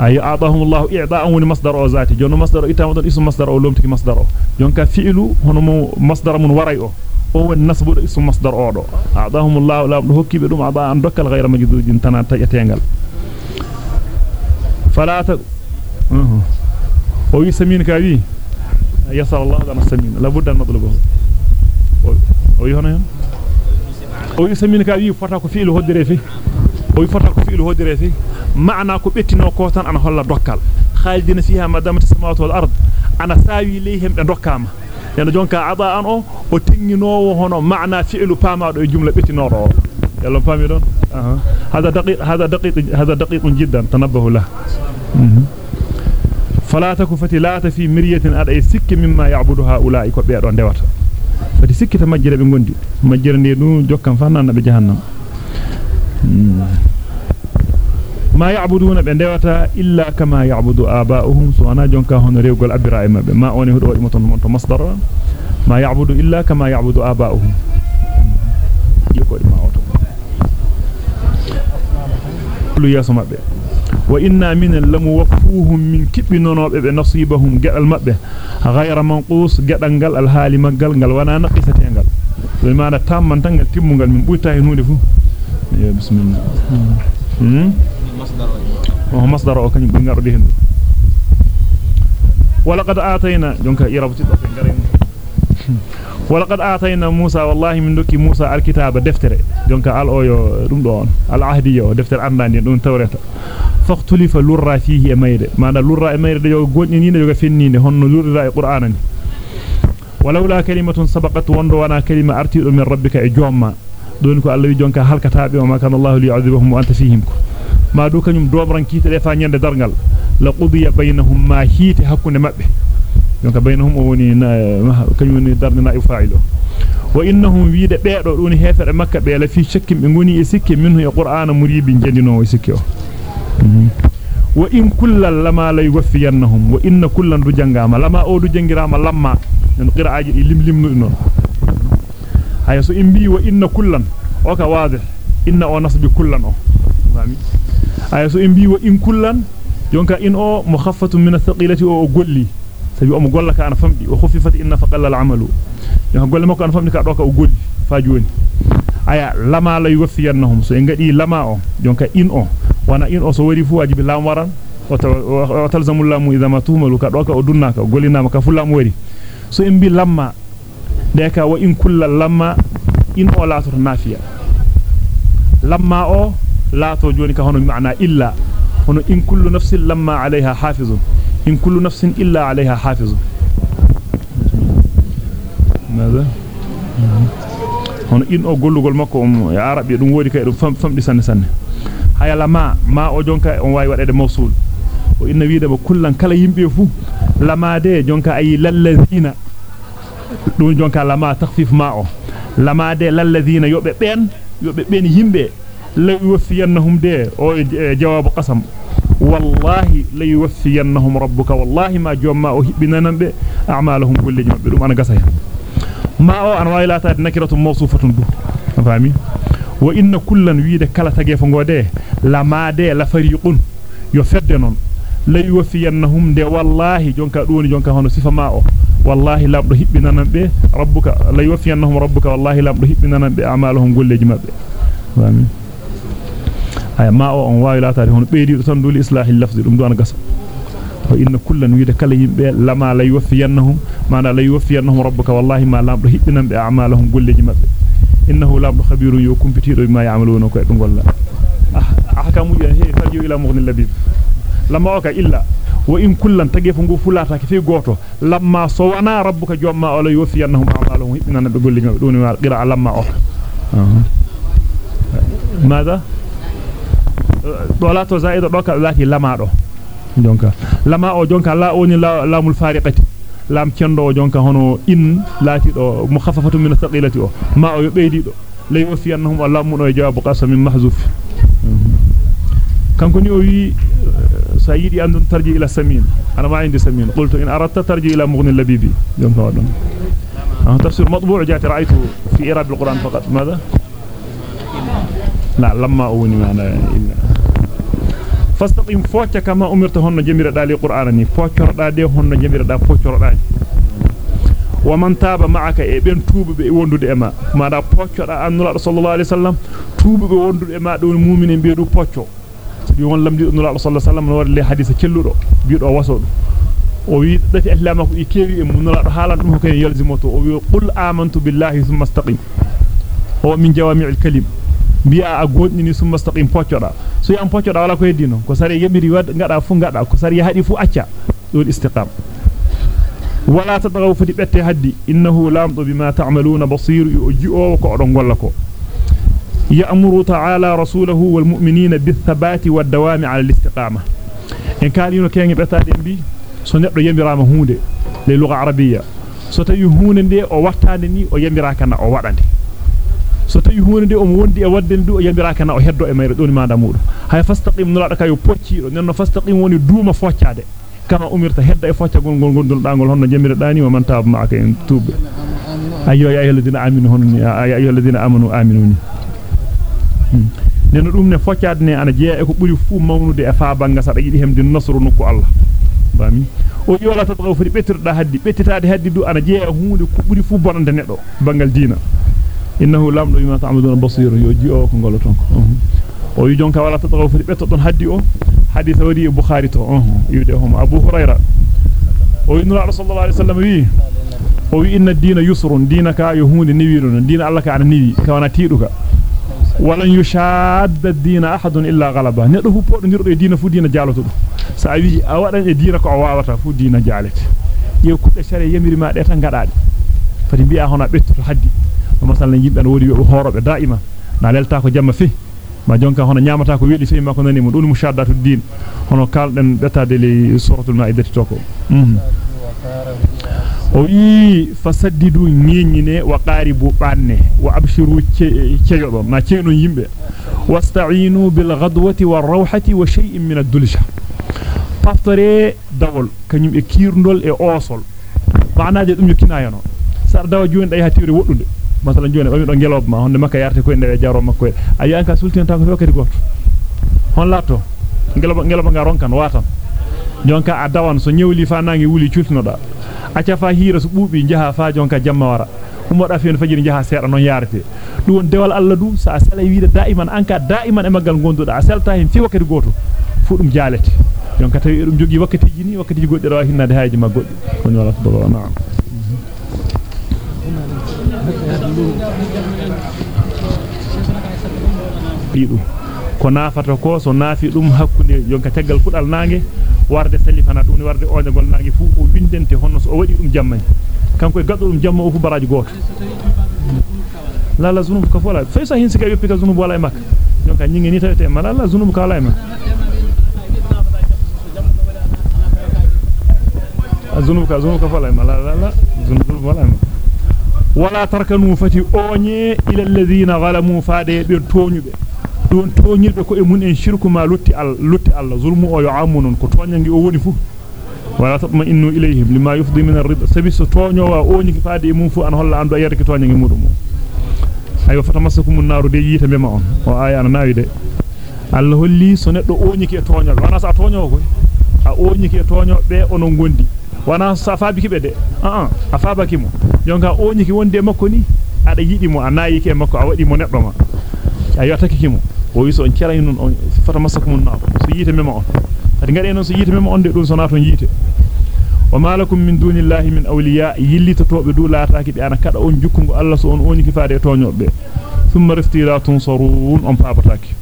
ay a'tahum Allah i'da'an wa masdar o zati jono masdar itama don ism masdar o lomtiki masdar o donc fi'lu hono mo masdar mun waray o o won nasbu ism masdar o do a'tahum Allah la do hokkibe dum a'da'an dokkal ghayra majdudin tan tayatengal فلا ت... هو يسمين كاوي يسأل الله دنا السمين لابد أن نطلبه هو هنا هو يسمين كاوي فتاكو فيل هدري في هو فتاكو فيل هدري في معنى كو بيتنو كوتان أنا هلا دوكال خالدين فيها ما دامت السماوات والأرض. أنا ساوي ليهم دوكاما yana jonka ada an o o tinginowo hono maana fi'lu pamaado e jumla betinoro يلا فهمي دون؟ أه. هذا دقيق هذا دقيق هذا دقيق جدا. تنبهوا له. فلا تكن فتلات في مرية أدعي سك مما يعبد هؤلاء كبير دوات fati sikkita majjere be gondi majjere ne dum jokkan fanana be jahannam ma ya'buduna be dewata illa kama ya'budu aba'uhum so ana jonka hono rewgol abira e mabbe ma oni hudo wadi moton mon to masdar ma ya'budu illa kama ya'budu aba'uhum yiko ma oto lu yaso mabbe wa inna min lamu waffuhum min kibbinonobe be nasibahum gedal mabbe ghayra manqus gedal gal al hali magal gal wana naqisatengal be mana tamman tangal timmungal min buyta hen hunde fu bismillah hmm masdar o kany bi ngarde hen ولقد آتينا جونكا يربطي دو غارين ولقد آتينا موسى والله من دوكي موسى الكتاب دفتر جونكا آل أويو دوم دون العهديه دفتر انداني دون توريتا. فاختلف لورا فيه ميده ما لورا ميده يو غونيني يو فنيني هونو لورا القران ولولا كلمة سبقت وندو وأنا كلمة ارتي من ربك إجوما. دون كو الله جونكا halkataabe وما كان الله ليعذبهم وأنت فيهم. ما دو كanyum domran kiite defa nyande dargal la qudiya bainahum ma hiite hakkunde mabbe donc bainahum woni kanyum woni darde na fa'ilo wa innahum wiide beedo doni hefere makka be la fi shakkim be ngoni e sikke minhu e qur'ana muribi jendino e sikke wa in kullal lama la yuwaffiyannahum wa inna kullan du jangama lama o du jangirama lamma non qira'aji limlimnu non haya so imbi wa inna kullan o ka wadih inna o nasbi kullan o fami haya so imbi wa in kullan jonka in o mukhaffatun min athqilati o golli sabi o mo golla ka ana famdi wa khuffifat inna faqalla al'amalu jonka golle makko ana famdi ka do ka o golli fa joni aya lama la yuwaffiyannahum so en gadi lama o jonka in o wana in o so wari fu wajibi lam waran o talzamul lamu idha ma tuhmalu ka doka o dunnaka golinama ka fu lam wari so en bi lamma de ka wa in kullal lamma in o laato nafiya lamma o لا توجوني كهون معنا إلا. هن إن كل نفس لما عليها حافظ. إن كل نفس إلا عليها حافظ. ماذا؟ هن إن أقول قول ما قوم يا رب يدوم ودي كيدوم فم فم دي سنة سنة. هيا لما ما أجونك أن واي وراء الموصول وإن ويدا بكل أن كلا يمبيفو لما ده جونك أي للذين. دون جونك لما تخفيف ماو لما ده للذين يوبي بين يوبي بين يمبي. ليوفينهم دي. أو آه، جواب قسم. والله ليوفينهم ربك. والله ما جمع بنانم أعمالهم كل جمع أنا قصي ما أو أنا لا تات نكرة موصوفة دو. فهمي وإن كلا ويدة كلا تجف غوده لما دي لا فريقون. يو فد نون ليوفينهم دي. والله جونكا دوني جونكا هون صفة ما أو والله لا بده بنانم ربك ليوفينهم ربك. والله لا بده بنانم أعمالهم كل جمع فهمي ma o on wayla ta hono beedi tan duli islahil lafzi dum do an gasa. وإن كلا ويد كلا يمبه لما لا يوفينهم ما لا يوفينهم ربك والله ما لام هبنا بأعمالهم قل لي مبه إنه لام خبير يكون بتير بما يعملون كي تقول أحكام هي ترجو إلى مغني اللبيب لما أوكا إلا وإن كلا تجف نقول فلاتا كفي قوته لما صوانا ربك جمع ولا يوفينهم أعمالهم هبنا بقول لي دون قراءة لما أوكا ماذا دولات زائد دوكا لكن لما أوكا jonka lama o jonka la woni lamul fariqati lam cendo jonka hono in lati do mukhaffafatu min thaqilati o ma o beedi do lay wafi annahum allah mun o jawabu qasam mahzuf kanko ni o wi sayidi andun tarji ila samin ana ma indi samin qultu in aradta tarji ila mughni labibi jonka wadon آه تفسير مطبوع جاءت رايته في اعراب القران فقط ماذا لا لما اوني معنا الا fastaqim focca kama umirta honno jemiraada li qur'ana ni foccoroda de honno jemiraada foccoroda wa man taaba ma'aka e ben tuubube e wondude e ma maada poccoda annula sallallahu alaihi wasallam tuubube wondude e ma do mu'mini beedu pocco bi won lamdi annula sallallahu alaihi wasallam no warle hadisa celludo biido wasodo o wi dati islama ko kewi e munula do halan dum ko yalzimoto o wi qul amantu billahi thumma istaqim o min jawami'il kalim bi'a a godnini summa staqim poccoda so yam poccoda wala ko heddino ko sare yemiri wad ngada fu ngada ko sare hadi fu acca do istiqam wala tadghaw fati bette haddi innahu lamdu bima ta'maluna basir yuji'u ko don golla ko ya'muru ta'ala rasulahu wal mu'minina bith-thabati wad-dawami 'ala al-istiqamah en kalino kengi betade bi so neddo yemirama hunde le lugha arabiyya so tawi hunde de o wattande ni o yemiraka na o wadande so tawi hunde o mo wondi e wadden du o yambiraka na o heddo e mayre doni manda mudu hay fastaqim nulada kayo poccido nenno fastaqim woni duuma foccaade kama umirta hedda e focca gol gol gondol dangol honno jemira dani wa man taab ma'aka en tubbe ayyo ya ayyuhalladhina aminu honni ya ayyuhalladhina amanu aminuni nenno dum ne foccaade ne ana jeya e ko buri fu mawnude e fa banga sada yidi hemde nasru nokku Allah bami o yola tatgaw fudi bettirda haddi bettitaade haddi du ana jeya hunde ko buri fu bonande neddo bangal diina innahu lamdu bima ta'maluna basir yoji o ko ngoloton ko o wi jonka wala tataw fu betto don haddi o hadith wadi bukhari to on yude hum abu hurayra o wi nura sallallahu alaihi wasallam wi o wi inna ad-dina yusrun dinaka yo hunde niwiron dina allah ka ana niwi ka wana tiduka walan yushadda ad-dina ahadun illa ghalaba neddo fu poddo ndirdo e dina fu dina jaloto dum sa wi a wadan e dina ko a wawata fu dina jalete yew kudde sare yamiri ma de tan gadade fati bi'a hono betto haddi masalan yimbe wodi yobe horobe daima na lelta ko jamma fi ma jonka hono nyamata ko wedi fi makko nani mo dun mushaddatu din hono kalden betade li suratul maidati toko o yi fasaddidu nyenyine wa qaribu banne wa abshiru ceyodo na ceedo yimbe wasta'inu bil ghadwati war rawhati wa shay'in min ad-dulsha paftore dawol kanyum e kirndol e osol maanaaje dum yokkinayano sar dawa joni day hatire woddude joni bami do ngelob ma honde makka yarte ko ende jaro makko e ayi an ka sultin tan ko fekati goto hon latto ngeloba ngeloba nga ronkan watan jonka a dawan so nyewli fa nangi wuli cultinoda acca fa hira so buubi jaha fa jonka jamma wara ummoda fi fajiri jaha seeda non yarete dum won dewal alla du sa sala wiida daiman anka daiman e magal gonduda a selta hen fi wakati goto fu dum jalete donc tawi dum jogi wakati jini wakati goddi rawa hinnade haaji ma goddi woni wala do na'am ɗiɗum ko naafata ko so naafi ɗum hakkunde jonka taggal fudal naange warde salifana ɗum warde oñagol naange fu o windente honno so o waɗi ɗum jammani kanko e gaddo ɗum jamma o fu baraji goto lalla zunubu ka fola fay sa hin sika yoppi ka zunubu wala e makka jonka ñingi ni tawete ma lalla zunubu ka wala e makka zunubu ka zunubu ka fola e ma lalla zunubu wala e makka zalamu faade be toñube don toñirbe ko e mun en shirku ma lutti al lutti alla zulmu o yo amunun ko toñangi o woni fu wala tatma innu ilayhim lima yufdi min ar-rid sabi so toñowa oñi ki faade e mun fu an holla ando yerki toñangi mudum ayo fatamassakum an-naru de yita mema on o aya ana nawi de alla holli so neddo oñi ki e toñobe wana sa toñowo ko a oñi ki e toñobe onon gondi wana sa faabi kibe de a a a faabaki mo jonka oñi ki wonde makko ni ada yidi mo a nayi ki e makko a wadi mo neddo ma ayo takiki mo o wiso on ciray non on fata masakum an so yite mema on adi ngade non so yite mema on de dum sonato yite wa malakum min dunillahi min awliya yillita tobe du laataaki be ana kada on jukkungo Allah so on oni kifaade toñobe thumma riftira tunsarun on paabataaki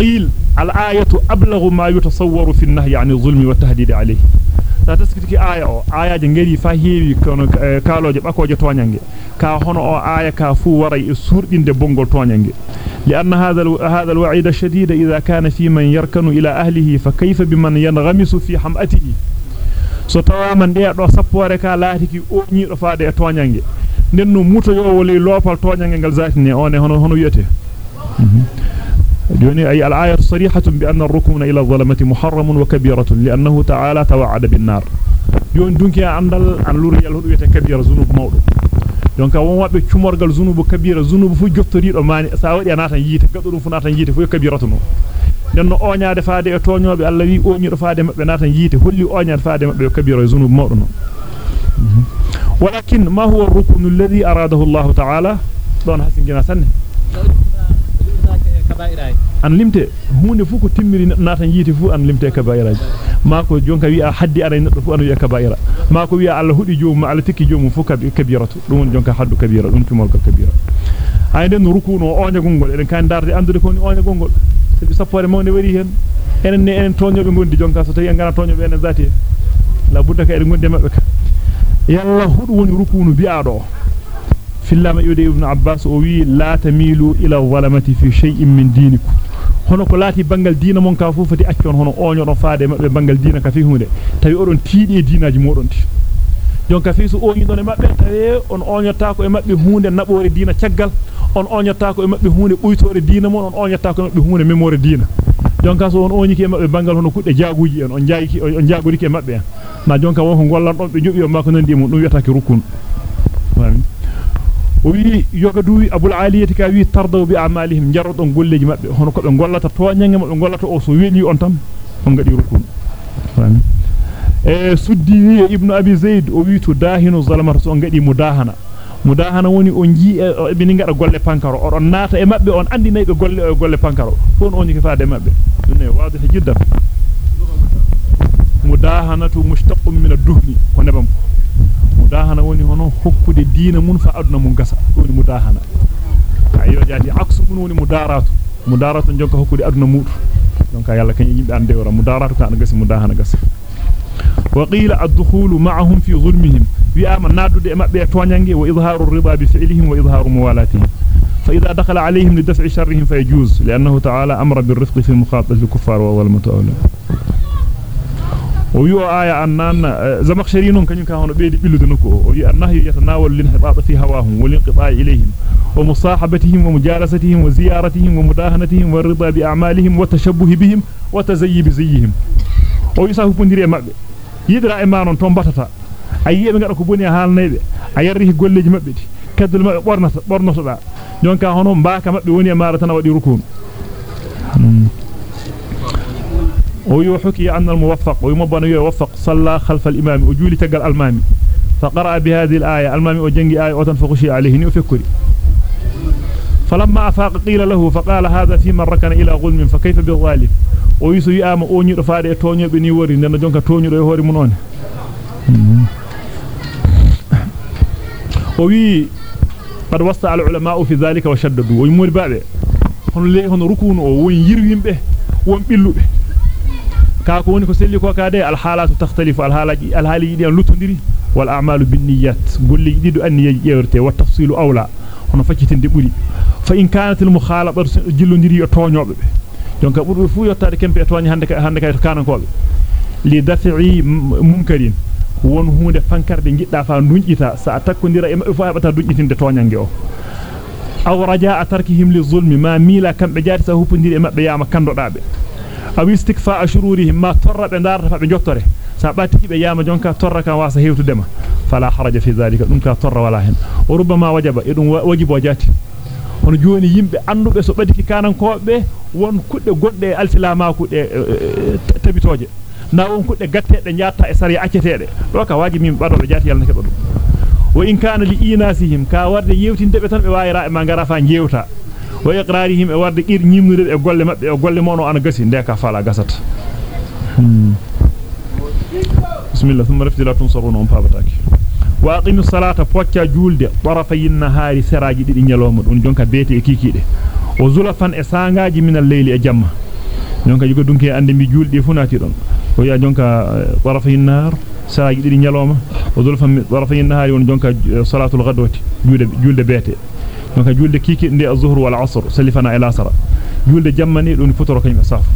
قيل الآية أبلغ ما يتصور في النهي عن الظلم والتهديد عليه aya o ayaje ngari fa heewi kono kaaloje bakoje toñange ka hono o aya ka fu waray e surdinde bongol toñange لأن هذا الوعيد الشديد إذا كان في من يركن إلى أهله فكيف بمن ينغمس في حمأته so tawaman de do sappore ka laatiki o nyido faade e toñange nenno muto yo woli lopal toñange gal zatine one hono hono wiete جوني أي الآية صريحة بأن الركون إلى الظلمة محرم وكبيرة لأنه تعالى توعد بالنار. جون دونك عندل عن لوري الهدوية كبيرة زنوب مولو دونك وما بكمور قال زنوب كبيرة زنوب في جفتري الماني ساوات يا ناتن ييت قدروا فناتن ييت في كبيرة لأنه أونيا دفادة أتونيو بألوي أونيو دفادة مبناتن ييت هلي أونيا دفادة مبكبيرة زنوب مولو ولكن ما هو الركن الذي أراده الله تعالى؟ دون حسن جناسنه an limte hunde fu ko timmiri nata yiti fu an limte kaba'iraji ma ko jonka wi a haddi ara neddo fu an wi kaba'ira ma ko wi Allah hudi joomu Allah tikki joomu fu kabiratu dum jonka haddu kabira dum tumol kabira ay den rukuno onya gongol eden kan darde andude ko ni onya gongol sabi sappore mawne wari hen enen ne enen tonyobe gondi jonka so tawi en ngana tonyobe enen zati la budda ka eden gondi mabbe ka yalla hudu woni rukuno bi'ado fillama yude ibn abbas o wi la tamilu ila zalamati fi shay'in min dinikum hono ko laati bangal diina mon ka fu fati accon hono oño don faade mabbe bangal diina ka fi hunde tawi odon tiidi e diinaji modon ti jonka fi so oñi don e mabbe tawi on oñotta ko e mabbe hunde nabore diina caggal on oñotta ko e mabbe hunde buytore diina mon on oñotta ko e mabbe hunde memore diina jonka so on oñi ke mabbe bangal hono kudde jaaguji en on jaayiki on jaagori ke mabbe en ma jonka won ko gollan don be jobi o mako nandi mum dum wiyata ke rukun jarodon golleji mabbe hono ko be gollata toñange mabbe gollata o so weeli on tam on gadi rukun e suddi wi ibnu abi zaid o wi to dahinu zalamata so on gadi mudahana mudahana woni on ji e be ni ngada golle pankaro o don naata e mabbe on andi nay be golle golle pankaro fon on yiki faade mabbe dunne waadu jiddan mudahanatu mushtaqqun min ad-duhni ko nebam ko mudahana woni hono hokkude diina mun fa aduna mun gasa woni mudahana ayo jaati aksu mun woni mudaratu mudaratu jonka hokkude aduna mudu donc yalla kany yimbe ande wora mudaratu ka gasi mudahana gasa wa qila ad-dukhulu ma'ahum fi zulmihim wi ama nadude e mabbe toñange wa izharu ar-ridha bi fi'lihim wa izharu muwalatihim fa idha dakhala alayhim li daf'i sharrihim fa yajuz li'annahu ta'ala amara bir-rifqi fi o wi'o aya annan zamakhshari non kanyum ka hono beedi billude nokko o wi annahyu yatanawal lin hibata fi hawahum wa lin qita'i ilayhim wa musahabatihim wa mujalasatihim wa ziyaratihim wa mudahanatihim wa ridha bi a'malihim wa tashabbuh bihim wa tazayyi bi zayyihim o wi sa hupondiri e mabbe ويوحكي أن الموفق ويمبن يوفق صلى خلف الإمام وجولي تقل ألمامي. فقرأ بهذه الآية ألمامي وجنجي آية وتنفقشي عليه نيوفكري فلما أفاق قيل له فقال هذا في من ركن إلى ظلم فكيف بالظالم؟ ويسو يأم أوني رفاري تونيو بني وري لأنه جنك تونيو يهوري منون. وي قد وسع العلماء في ذلك وشددوا ويمور بابه هون لي هون ركون وين yerwimbe won billube di lutondiri wal a'malu bin niyyat golli didu an yewrte wa tafsilu awla hono faccitinde buri fa in kanat al mukhalafatu jillondiri yo toñobe be donc burbe fu yottade kempe toñi hande hande kay to kanankobe li dafi'i munkarin won hunde fankarde gidda fa dunjita sa takkondira e mabbe fu habata dunjitinde toñange o aw rajaa tarkihim li zulmi ma mila kambe jaati sa hupondiri e mabbe yama kandodabe aw istikfa ashururihim ma torra be darata be jottore sa batiki be yama jonka torra kan wasa hewtudema fala haraja fi dhalika dum ka torra wala hen o rubama wajaba edum wajibo jaati hono joni yimbe andube so badiki kanan kobe won kudde godde alfilama kudde tabitoje na won kudde gattede nyaata e sari accetede do ka waji min bado be jaati yalla ne kebo dum wa in kana li inasihim ka warde yewtinde be tan be wayra e ma ngara fa jewta wa iqrarihim e warde ir nyimnude e golle mabbe e golle mono ana gasi ndeka fala gasata bismillah thumma raftila tunsaruna on pabataki wa aqimus salata pocca julde tarafayin nahari seraji didi nyaloma dun jonka bete e kikide o zulafan e sangaaji minal layli e jamma jonka yugo dunki ande mi juldi funati don o ya jonka tarafayin nahar seraji didi nyaloma o zulafan tarafayin nahari won jonka salatul ghadwati julde julde bete jonka julde kikide az-zuhr wal asr salifana ila asr julde jammani dun futoro kanyum safu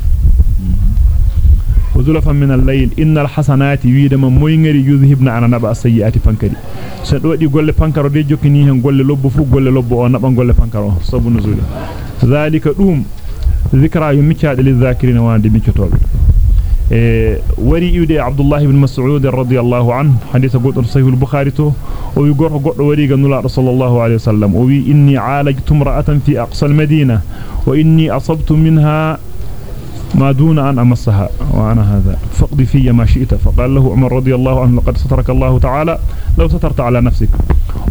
وزلفا من الليل إن الحسنات ويدما موينغري يذهبن عن نبأ السيئات فانكري سدودي غول فانكارو دي جوكني hen golle lobbo fu golle lobbo o naba golle fankaro sabu nuzul zalika dum ذكرى يمكاد للذاكرين وعند ميكتوبه wari iwde Abdullah ibn Mas'ud radiyallahu anhu hadith goddo sahih al-Bukhari to o wi gorko goddo wari ga nula sallallahu alayhi wasallam o wi inni alajtu imra'atan fi aqsa al-madina wa inni asabtu minha ما دون أن أمسها وأنا هذا فقد في ما شئت فقال له عمر رضي الله عنه لقد سترك الله تعالى لو سترت على نفسك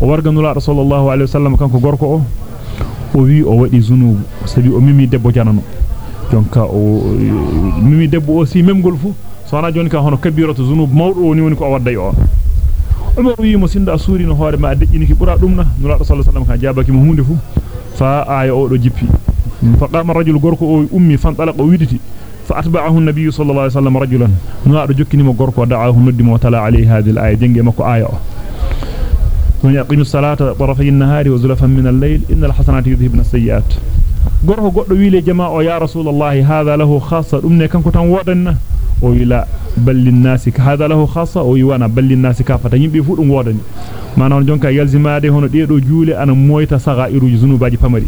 وورغن الله رسول الله عليه وسلم كان غوركو أو وي أو ودي ذنوب سبي أو ميمي debbo janano jonka o mimi debbo o si memgol fu sona joni ka hono kabiratu zunub mawdo woni woni ko wadday o Umar wi mo sinda suri no hoore ma dejjini ki bura dum na nula sallallahu alaihi wasallam ka jabaki mo hunde fu fa aya o do jippi فقام الرجل غوركو أو امي فانطلق ويدتي فاتبعه النبي صلى الله عليه وسلم رجلا نوادو جوكني مو غوركو دعاه ندي مو تلا عليه هذه الايه جنگي مكو إيه من يقيم الصلاه طرفي النهار وزلفا من الليل ان الحسنات يذهبن السيئات غوركو غودو ويله جماعة يا رسول الله هذا له خاصه دمنه كانكو تان ودن o wila ballin nasi hada lahu khassa o yiwana ballin nasi kafata yimbe fu dum wodani manon jonka yalzimade hono deedo juule ana moyta saga iruji zunubaji pamari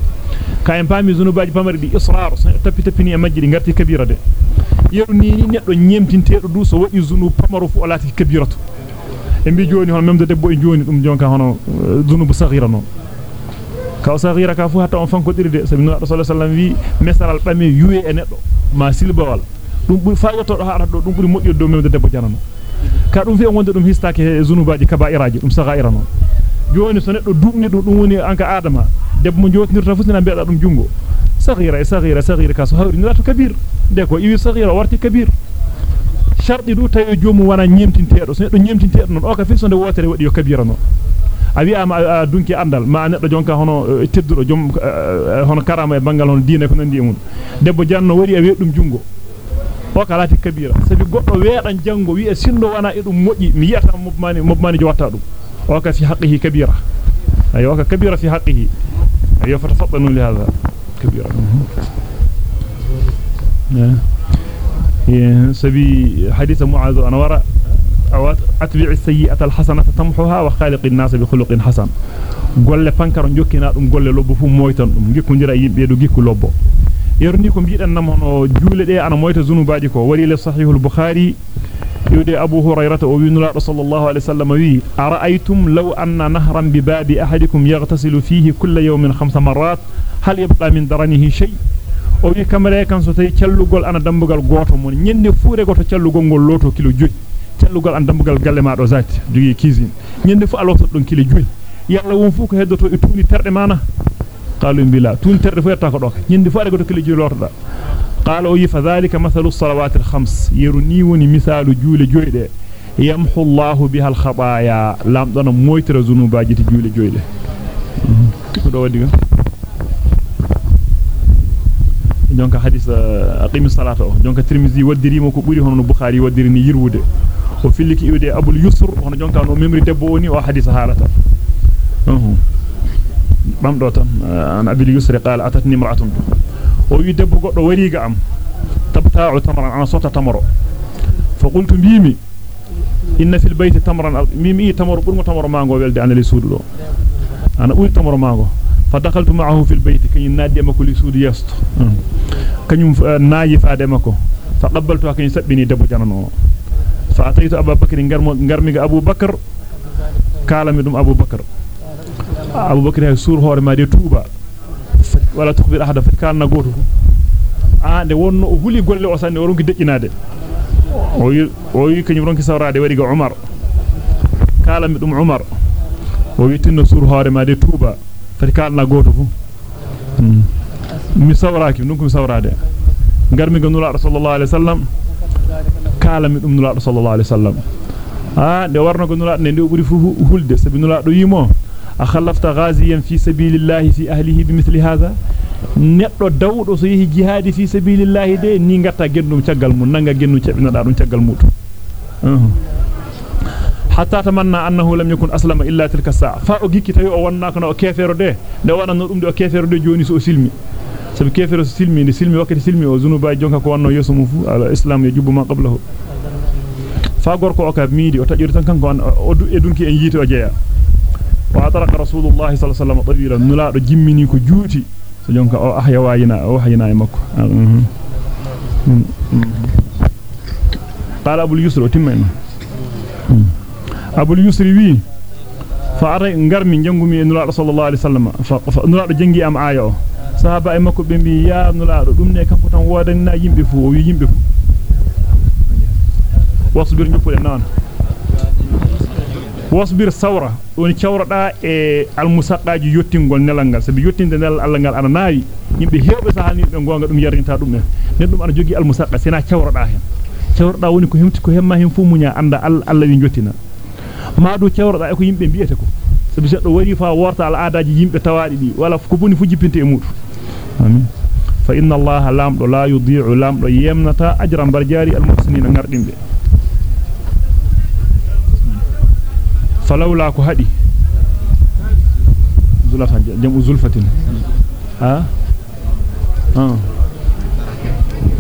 kayen pami zunubaji pamari di israr tapi tapini e majji di garti kabira de yeru ni ni neddo nyemtintedo du so wadi zunub pamaru fu olati kabiratu e mbi joni hono memde debbo e joni dum jonka hono zunubu sagira non kaw sagira ka fu hatta on fanko dirde sabi no sallallahu alaihi wasallam wi mesaral bame yuwe e neddo ma silbawal dum buri faayoto do haara do dum buri moddi do memde debbo janano ka dum fi on wonde dum histaake e zunubaji kaba'iraji dum sagha'ira non joni so neddo dumni dum dum woni anka adama debbo mo jotinirta fusina beeda dum jungo saghira e saghira saghira ka so hawri nirato kabir de ko iwi saghira warti kabir shardi du tayo jomu wana nyemtinteedo so neddo nyemtinteedo non o ka fi so de wotere wadi yo kabira non a wi'ama dunki andal ma neddo jonka hono teddudo jom hono karama e bangal hono diine ko nandi e mun debbo janno wari a weddum jungo o kalati kabira sabi goddo weedan jango wi e sindo wana e dum moji mi yata mobmani mobmani jowatta dum o ka fi haqqihi kabira ayo ka kabira fi haqqihi ayo fatafaddanu li hadha kabira سبي حديث معاذ أنا أو أتبع السيئة الحسنة تمحها وخالق الناس بخلق حسن. قول فانكرون جوكي نادم قول لبو فو مويتن. جيكو نجرى يبيدو جيكو لبو يرنيكو بيئة نمون جولة دي أنا مويت زنو بعدكو ولي لصحيح البخاري. يودي أبو هريرة وبين الله صلى الله عليه وسلم وي أرأيتم لو أن نهرا بباب أحدكم يغتسل فيه كل يوم خمس مرات هل يبقى من درنه شيء؟ o wi kamare kan so tay cialugol ana dambugal goto mon nyende fure goto cialugol ngol loto kilo joji cellugol an dambugal galle ma do zati jogi cuisine nyende fu aloto don kilo joyi yalla won fu ko heddoto e tuni terde mana qalu bila tuni terde fu yatta ko do nyende fu ada goto kilo joyi lotoda qala o yifa dhalika mathalu salawat al khams yeruni woni misalu juule joyde yamhu allah biha al khataya lam dona moytira zunubaji ti juule joyde do wadi jonka hadith aqimi salata o jonka tirmizi waddirimo ko buri hono bukhari waddiri ni yirwude وفي اللي كي يودي أبو اليسر هنا جون كانوا ميمري تبوني وحديث هالتا بام دوتا آه، أنا أبو اليسر قال أتتني مرأة ويدب قد وريق أم. تبتاع تمرا أنا صوت تمر فقلت ميمي إن في البيت تمرا ميمي إيه تمر قل متمر ما أقول دي أنا لي سود أنا أقول تمر ما أقول فدخلت معه في البيت كي نادي ما كل سود يست كي آه، نايف آدمكو. فقبلتها كي سبني دب جانا نوه فاتيت ابو بكر غرمي ابو بكر قال مدم ابو بكر ابو بكر هي سور هور ما دي توبا ولا تخبر ah wonno o huli golle o sanne o ronki dejjinaade o yi o yi kanyum ronki sawraade wari ga Umar kala mi dum Umar o witinno sur hoore ma de tuuba fati kalna goto fu mi sawraaki dum ko mi sawraade garmi ga nula sallallahu alaihi wasallam kala mi dum nula sallallahu alaihi wasallam ah de warno go nula ne de buri fu hulde sabi nula do yimo akhallafta ghaziyan fi sabilillahi fi ahlihi bimithli hadha neddo dawdo so yehi jihadi fi sabilillahi de ni ngatta gendum ciagal mun nanga gennu cebinoda dum ciagal mudu hatta tamanna annahu lam yakun aslama illa tilka sa'a fa o gikki tawi o wonna kono o kefero de de wana no dum de o kefero de joni so silmi islam ya jubbu ma qablahu fa gorko o ka miidi o tajiri tan kanko o e dunki en yiti o jeya wa ataraka rasulullah sallallahu alaihi wasallam tabira nula do jimmini ko juuti so jonka o ahya wayina o wahayina e makko qala abul yusr timmen abul yusri wi fa ara ngarmi jangumi e nula sallallahu alaihi wasallam fa nula jangi am aya o sahaba e makko be mbi ya nula dum ne kanko tan wodani na yimbe fu o wi yimbe fu wasbir nyupude non wasbir sawra woni cawrada e almusaqqaji yottingol nelangal sabi yottinde nelal Allah ngal ana naawi yimbe hewbe sahani be gonga dum yarinta dum en ne dum ana jogi almusaqqa sina cawrada hen cawrada woni ko hemti ko hemma hen fu munya anda Allah wi jottina ma do cawrada e ko yimbe biete ko sabi seddo wari fa worta al aadaji yimbe tawaadi di wala ko boni fu jippinte e mudu فإن الله لام لا يضيع لام يمنتا أجرا برجاري المحسنين نردين به فلولا كهدي زلفة جم زلفة. ها؟ ها.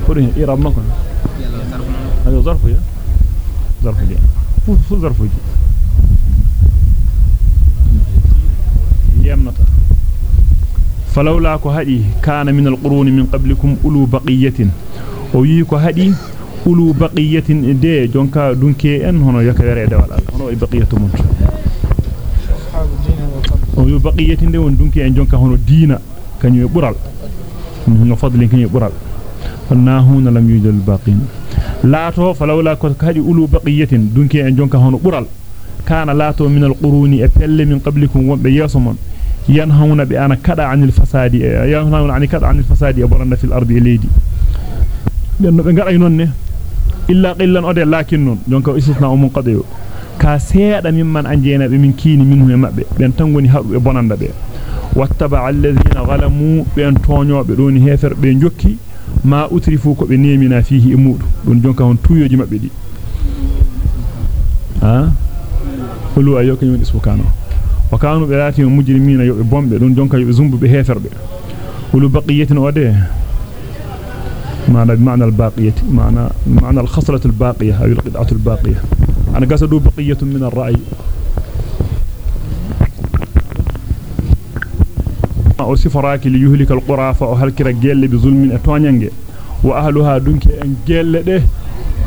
قرين إيه ربنا كن هذا ظرف يا. ظرف يا. فو ظرف يا. Falawla ko hadi kana min alquruni min qablikum ulu baqiyatin o wi ko hadi ulu baqiyatin de jonka dunke en hono yakere de wala hono e baqiyatu mun o yu baqiyatin de won dunke en jonka hono diina kanyu e bural no fadlin kanyu bural fannahuna lam yujal baqin laato falawla ko kadi ulu baqiyatin dunke en jonka hono bural kana laato min alquruni e pelle min qablikum wonbe yeso mon ينهون بأن كذا عن الفساد ينهون عن كذا عن الفساد يبرن في الأرض ليدي لأنه بنقرأ ينون إلا قلا أدى لكنون جونك إسسنا أمون قدير كاسيادة ممن أنجينا بمن كيني منه يمأبي بأن تنقوني هاو يبرن بي. واتبع الذين غلموا بأن تونيو بدون هيفر بأن جوكي ما أترفوك بنيمنا فيه إمود دون جونك هون تويو جمأبي دي. ها؟ قلوا أيوك يون إسوكانو wa kanu be lati mujrimina yobe bombe don jonka yobe zumbu be heferbe kulu baqiyatin معنى بمعنى الباقية معنى معنى الخصلة الباقية أو القطعة الباقية. أنا قصد بقية من الرأي. أو سفراك ليهلك القرى فأهلك رجال بظلم أتوانينج وأهلها دنك أن جل ده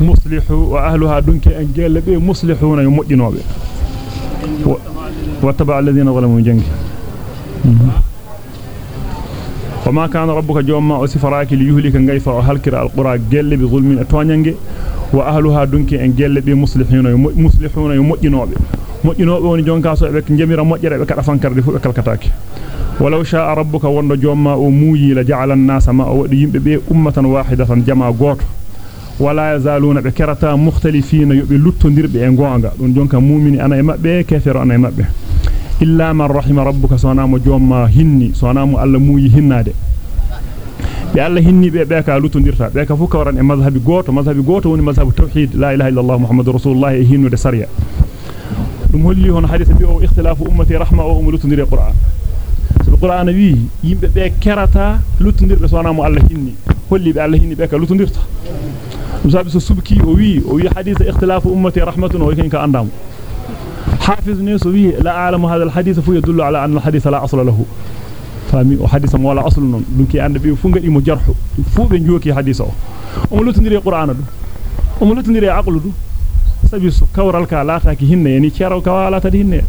مصلح وأهلها دنك أن جل به مصلحون يمؤجنوا به. واتبع الذين ظلموا جنك. وما كان ربك جوما وسفراك ليهلك غيفا وهلكر القرى جل بظلم اتوانينغي وأهلها دونكي إن جل بمصلحين مصلحون يمجنوبه مجنوبه وني جونكا سو be جميرا مجره fankarde fu be kalkataake ولو شاء ربك وند جوما أو مويي لجعل الناس ما ودي يمبه be ummatan wahidatan jama goto wala yazaluna be kerata mukhtalifina yobe luttondirbe e gonga don jonka mu'mini ana e mabbe illa man rahima rabbuka sonamo jomma hinni sonamo alla muuyi hinnade be alla hinni be be ka lutondirta be ka fu kawran e mazhabi goto mazhabi goto woni mazhabu tauhid la ilaha illa allah muhammadur rasulullah e hinnude sariya dum holli hon hadith bi o ikhtilafu ummati rahma o um lutondire qur'an so qur'an wi yimbe be kerata lutondirbe sonamo alla hinni holli be alla hinni be ka lutondirta dum sabi so subki o wi o wi hadith ikhtilafu ummati rahmatun o ken ka andamu حافظ نسوي لا أعلم هذا الحديث فهو يدل على أن الحديث لا أصل له. فهمي؟ وحديث ما لا أصل له لكي أن النبي فنجر مجرح فو بنجوك حديثه. أملت نري القرآن له أملت نري عقله سبيس كور الكلا تكهن يعني كيرا وكوا لا تدهن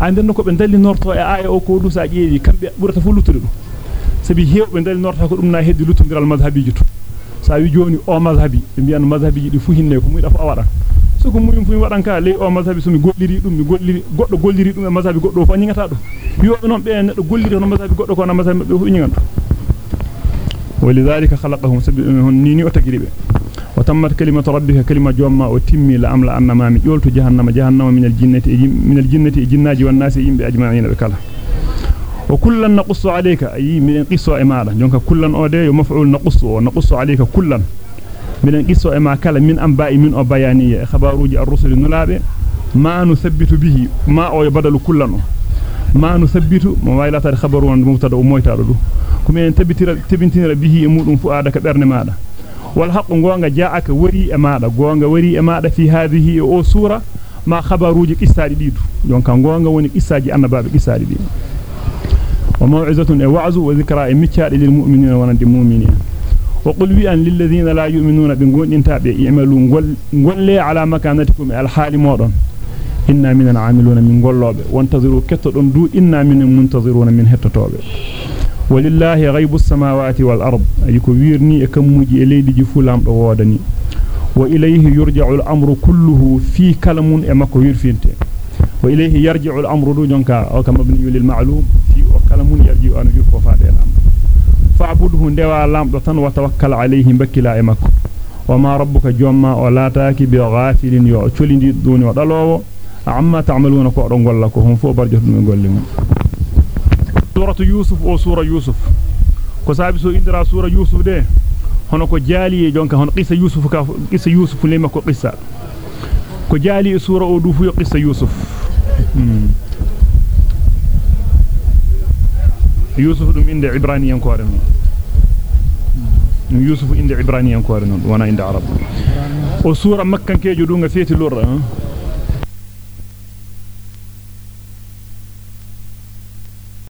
عندنا نكو بندل النورتو آية أو كودو ساجيدي كم بورت فو لطرلو سبي هي بندل النورتو كودو من هدي لطرل المذهبي جتو. سأيجوني أو مذهبي. بيان مذهبي دفوهن يكون ميدا فو أورا. So ko muyum fu wadan ka ley o mazhabi sumi golliri dum mi golliri goddo golliri dum e mazhabi goddo fa nyingata do yobe non be neddo golliri no mazhabi goddo ko na mazhabi mabbe fu nyingata ولذلك خلقهم نيني وتجربه وتمت كلمة ربك كلمة جوما وتمي لأملا أن ما يولت جهنم جهنم من الجنة من الجنة الجناج والناس يم بأجمعين بكلا وكلا نقص عليك أي من قصة إمارة جونك كلا أودي ومفعول نقص ونقص عليك كلا من قصة ما كلا من أنباء من أبيانية خبروج الرسل نلابة ما نثبت به ما أو يبدل كلا ما نثبت ما لا تخبروا عن مبتدا ومويتا دو كما تبتر تبنتين به مودum fu ada ka berne maada wal haqqu gonga jaaka wari e maada gonga wari e maada fi hadhihi o sura ma khabaruji qissadi didu jonka gonga woni qissaji annababe qissadi didu wa maw'izatun e wa'zu wa dhikra e miccaade lil mu'minina wa nadi mu'minina وقل بأن للذين لا يؤمنون بنقول تابع يعملوا قل على مكانتكم الحال مودون إنا من العاملون من قلوب. وانتظروا كتدون دو إنا من المنتظرون من هتتوب. ولله غيب السماوات والأرض. أيكو ويرني أكموجي إليدي جفولام دوودني وإليه يرجع الأمر كله. في كلم أمكو يرفينت وإليه يرجع الأمر دو جنكا. أو كمبني للمعلوم. في وكلم يرجع أن يرفو فاتي الأمر fa'budhu ndewa lamdo tan wa tawakkal alayhi bakila e makko wama rabbuka jomma o laataaki bi ghafilin yo colindi duni o dalowo amma ta'maluna ko do golla ko hon fo barjo dum golle mum suratu yusuf o sura yusuf ko sabi so indira sura yusuf de hono ko jaali e jonka hono qissa yusuf ka qissa yusuf lema ko qissa ko jaali e sura o du fu qissa yusuf يوسف دم عند عبرانيان كورن يوسف عند عبرانيان كورن وأنا عند عرب. وسوره مكة كيجو دونغا فيتي لور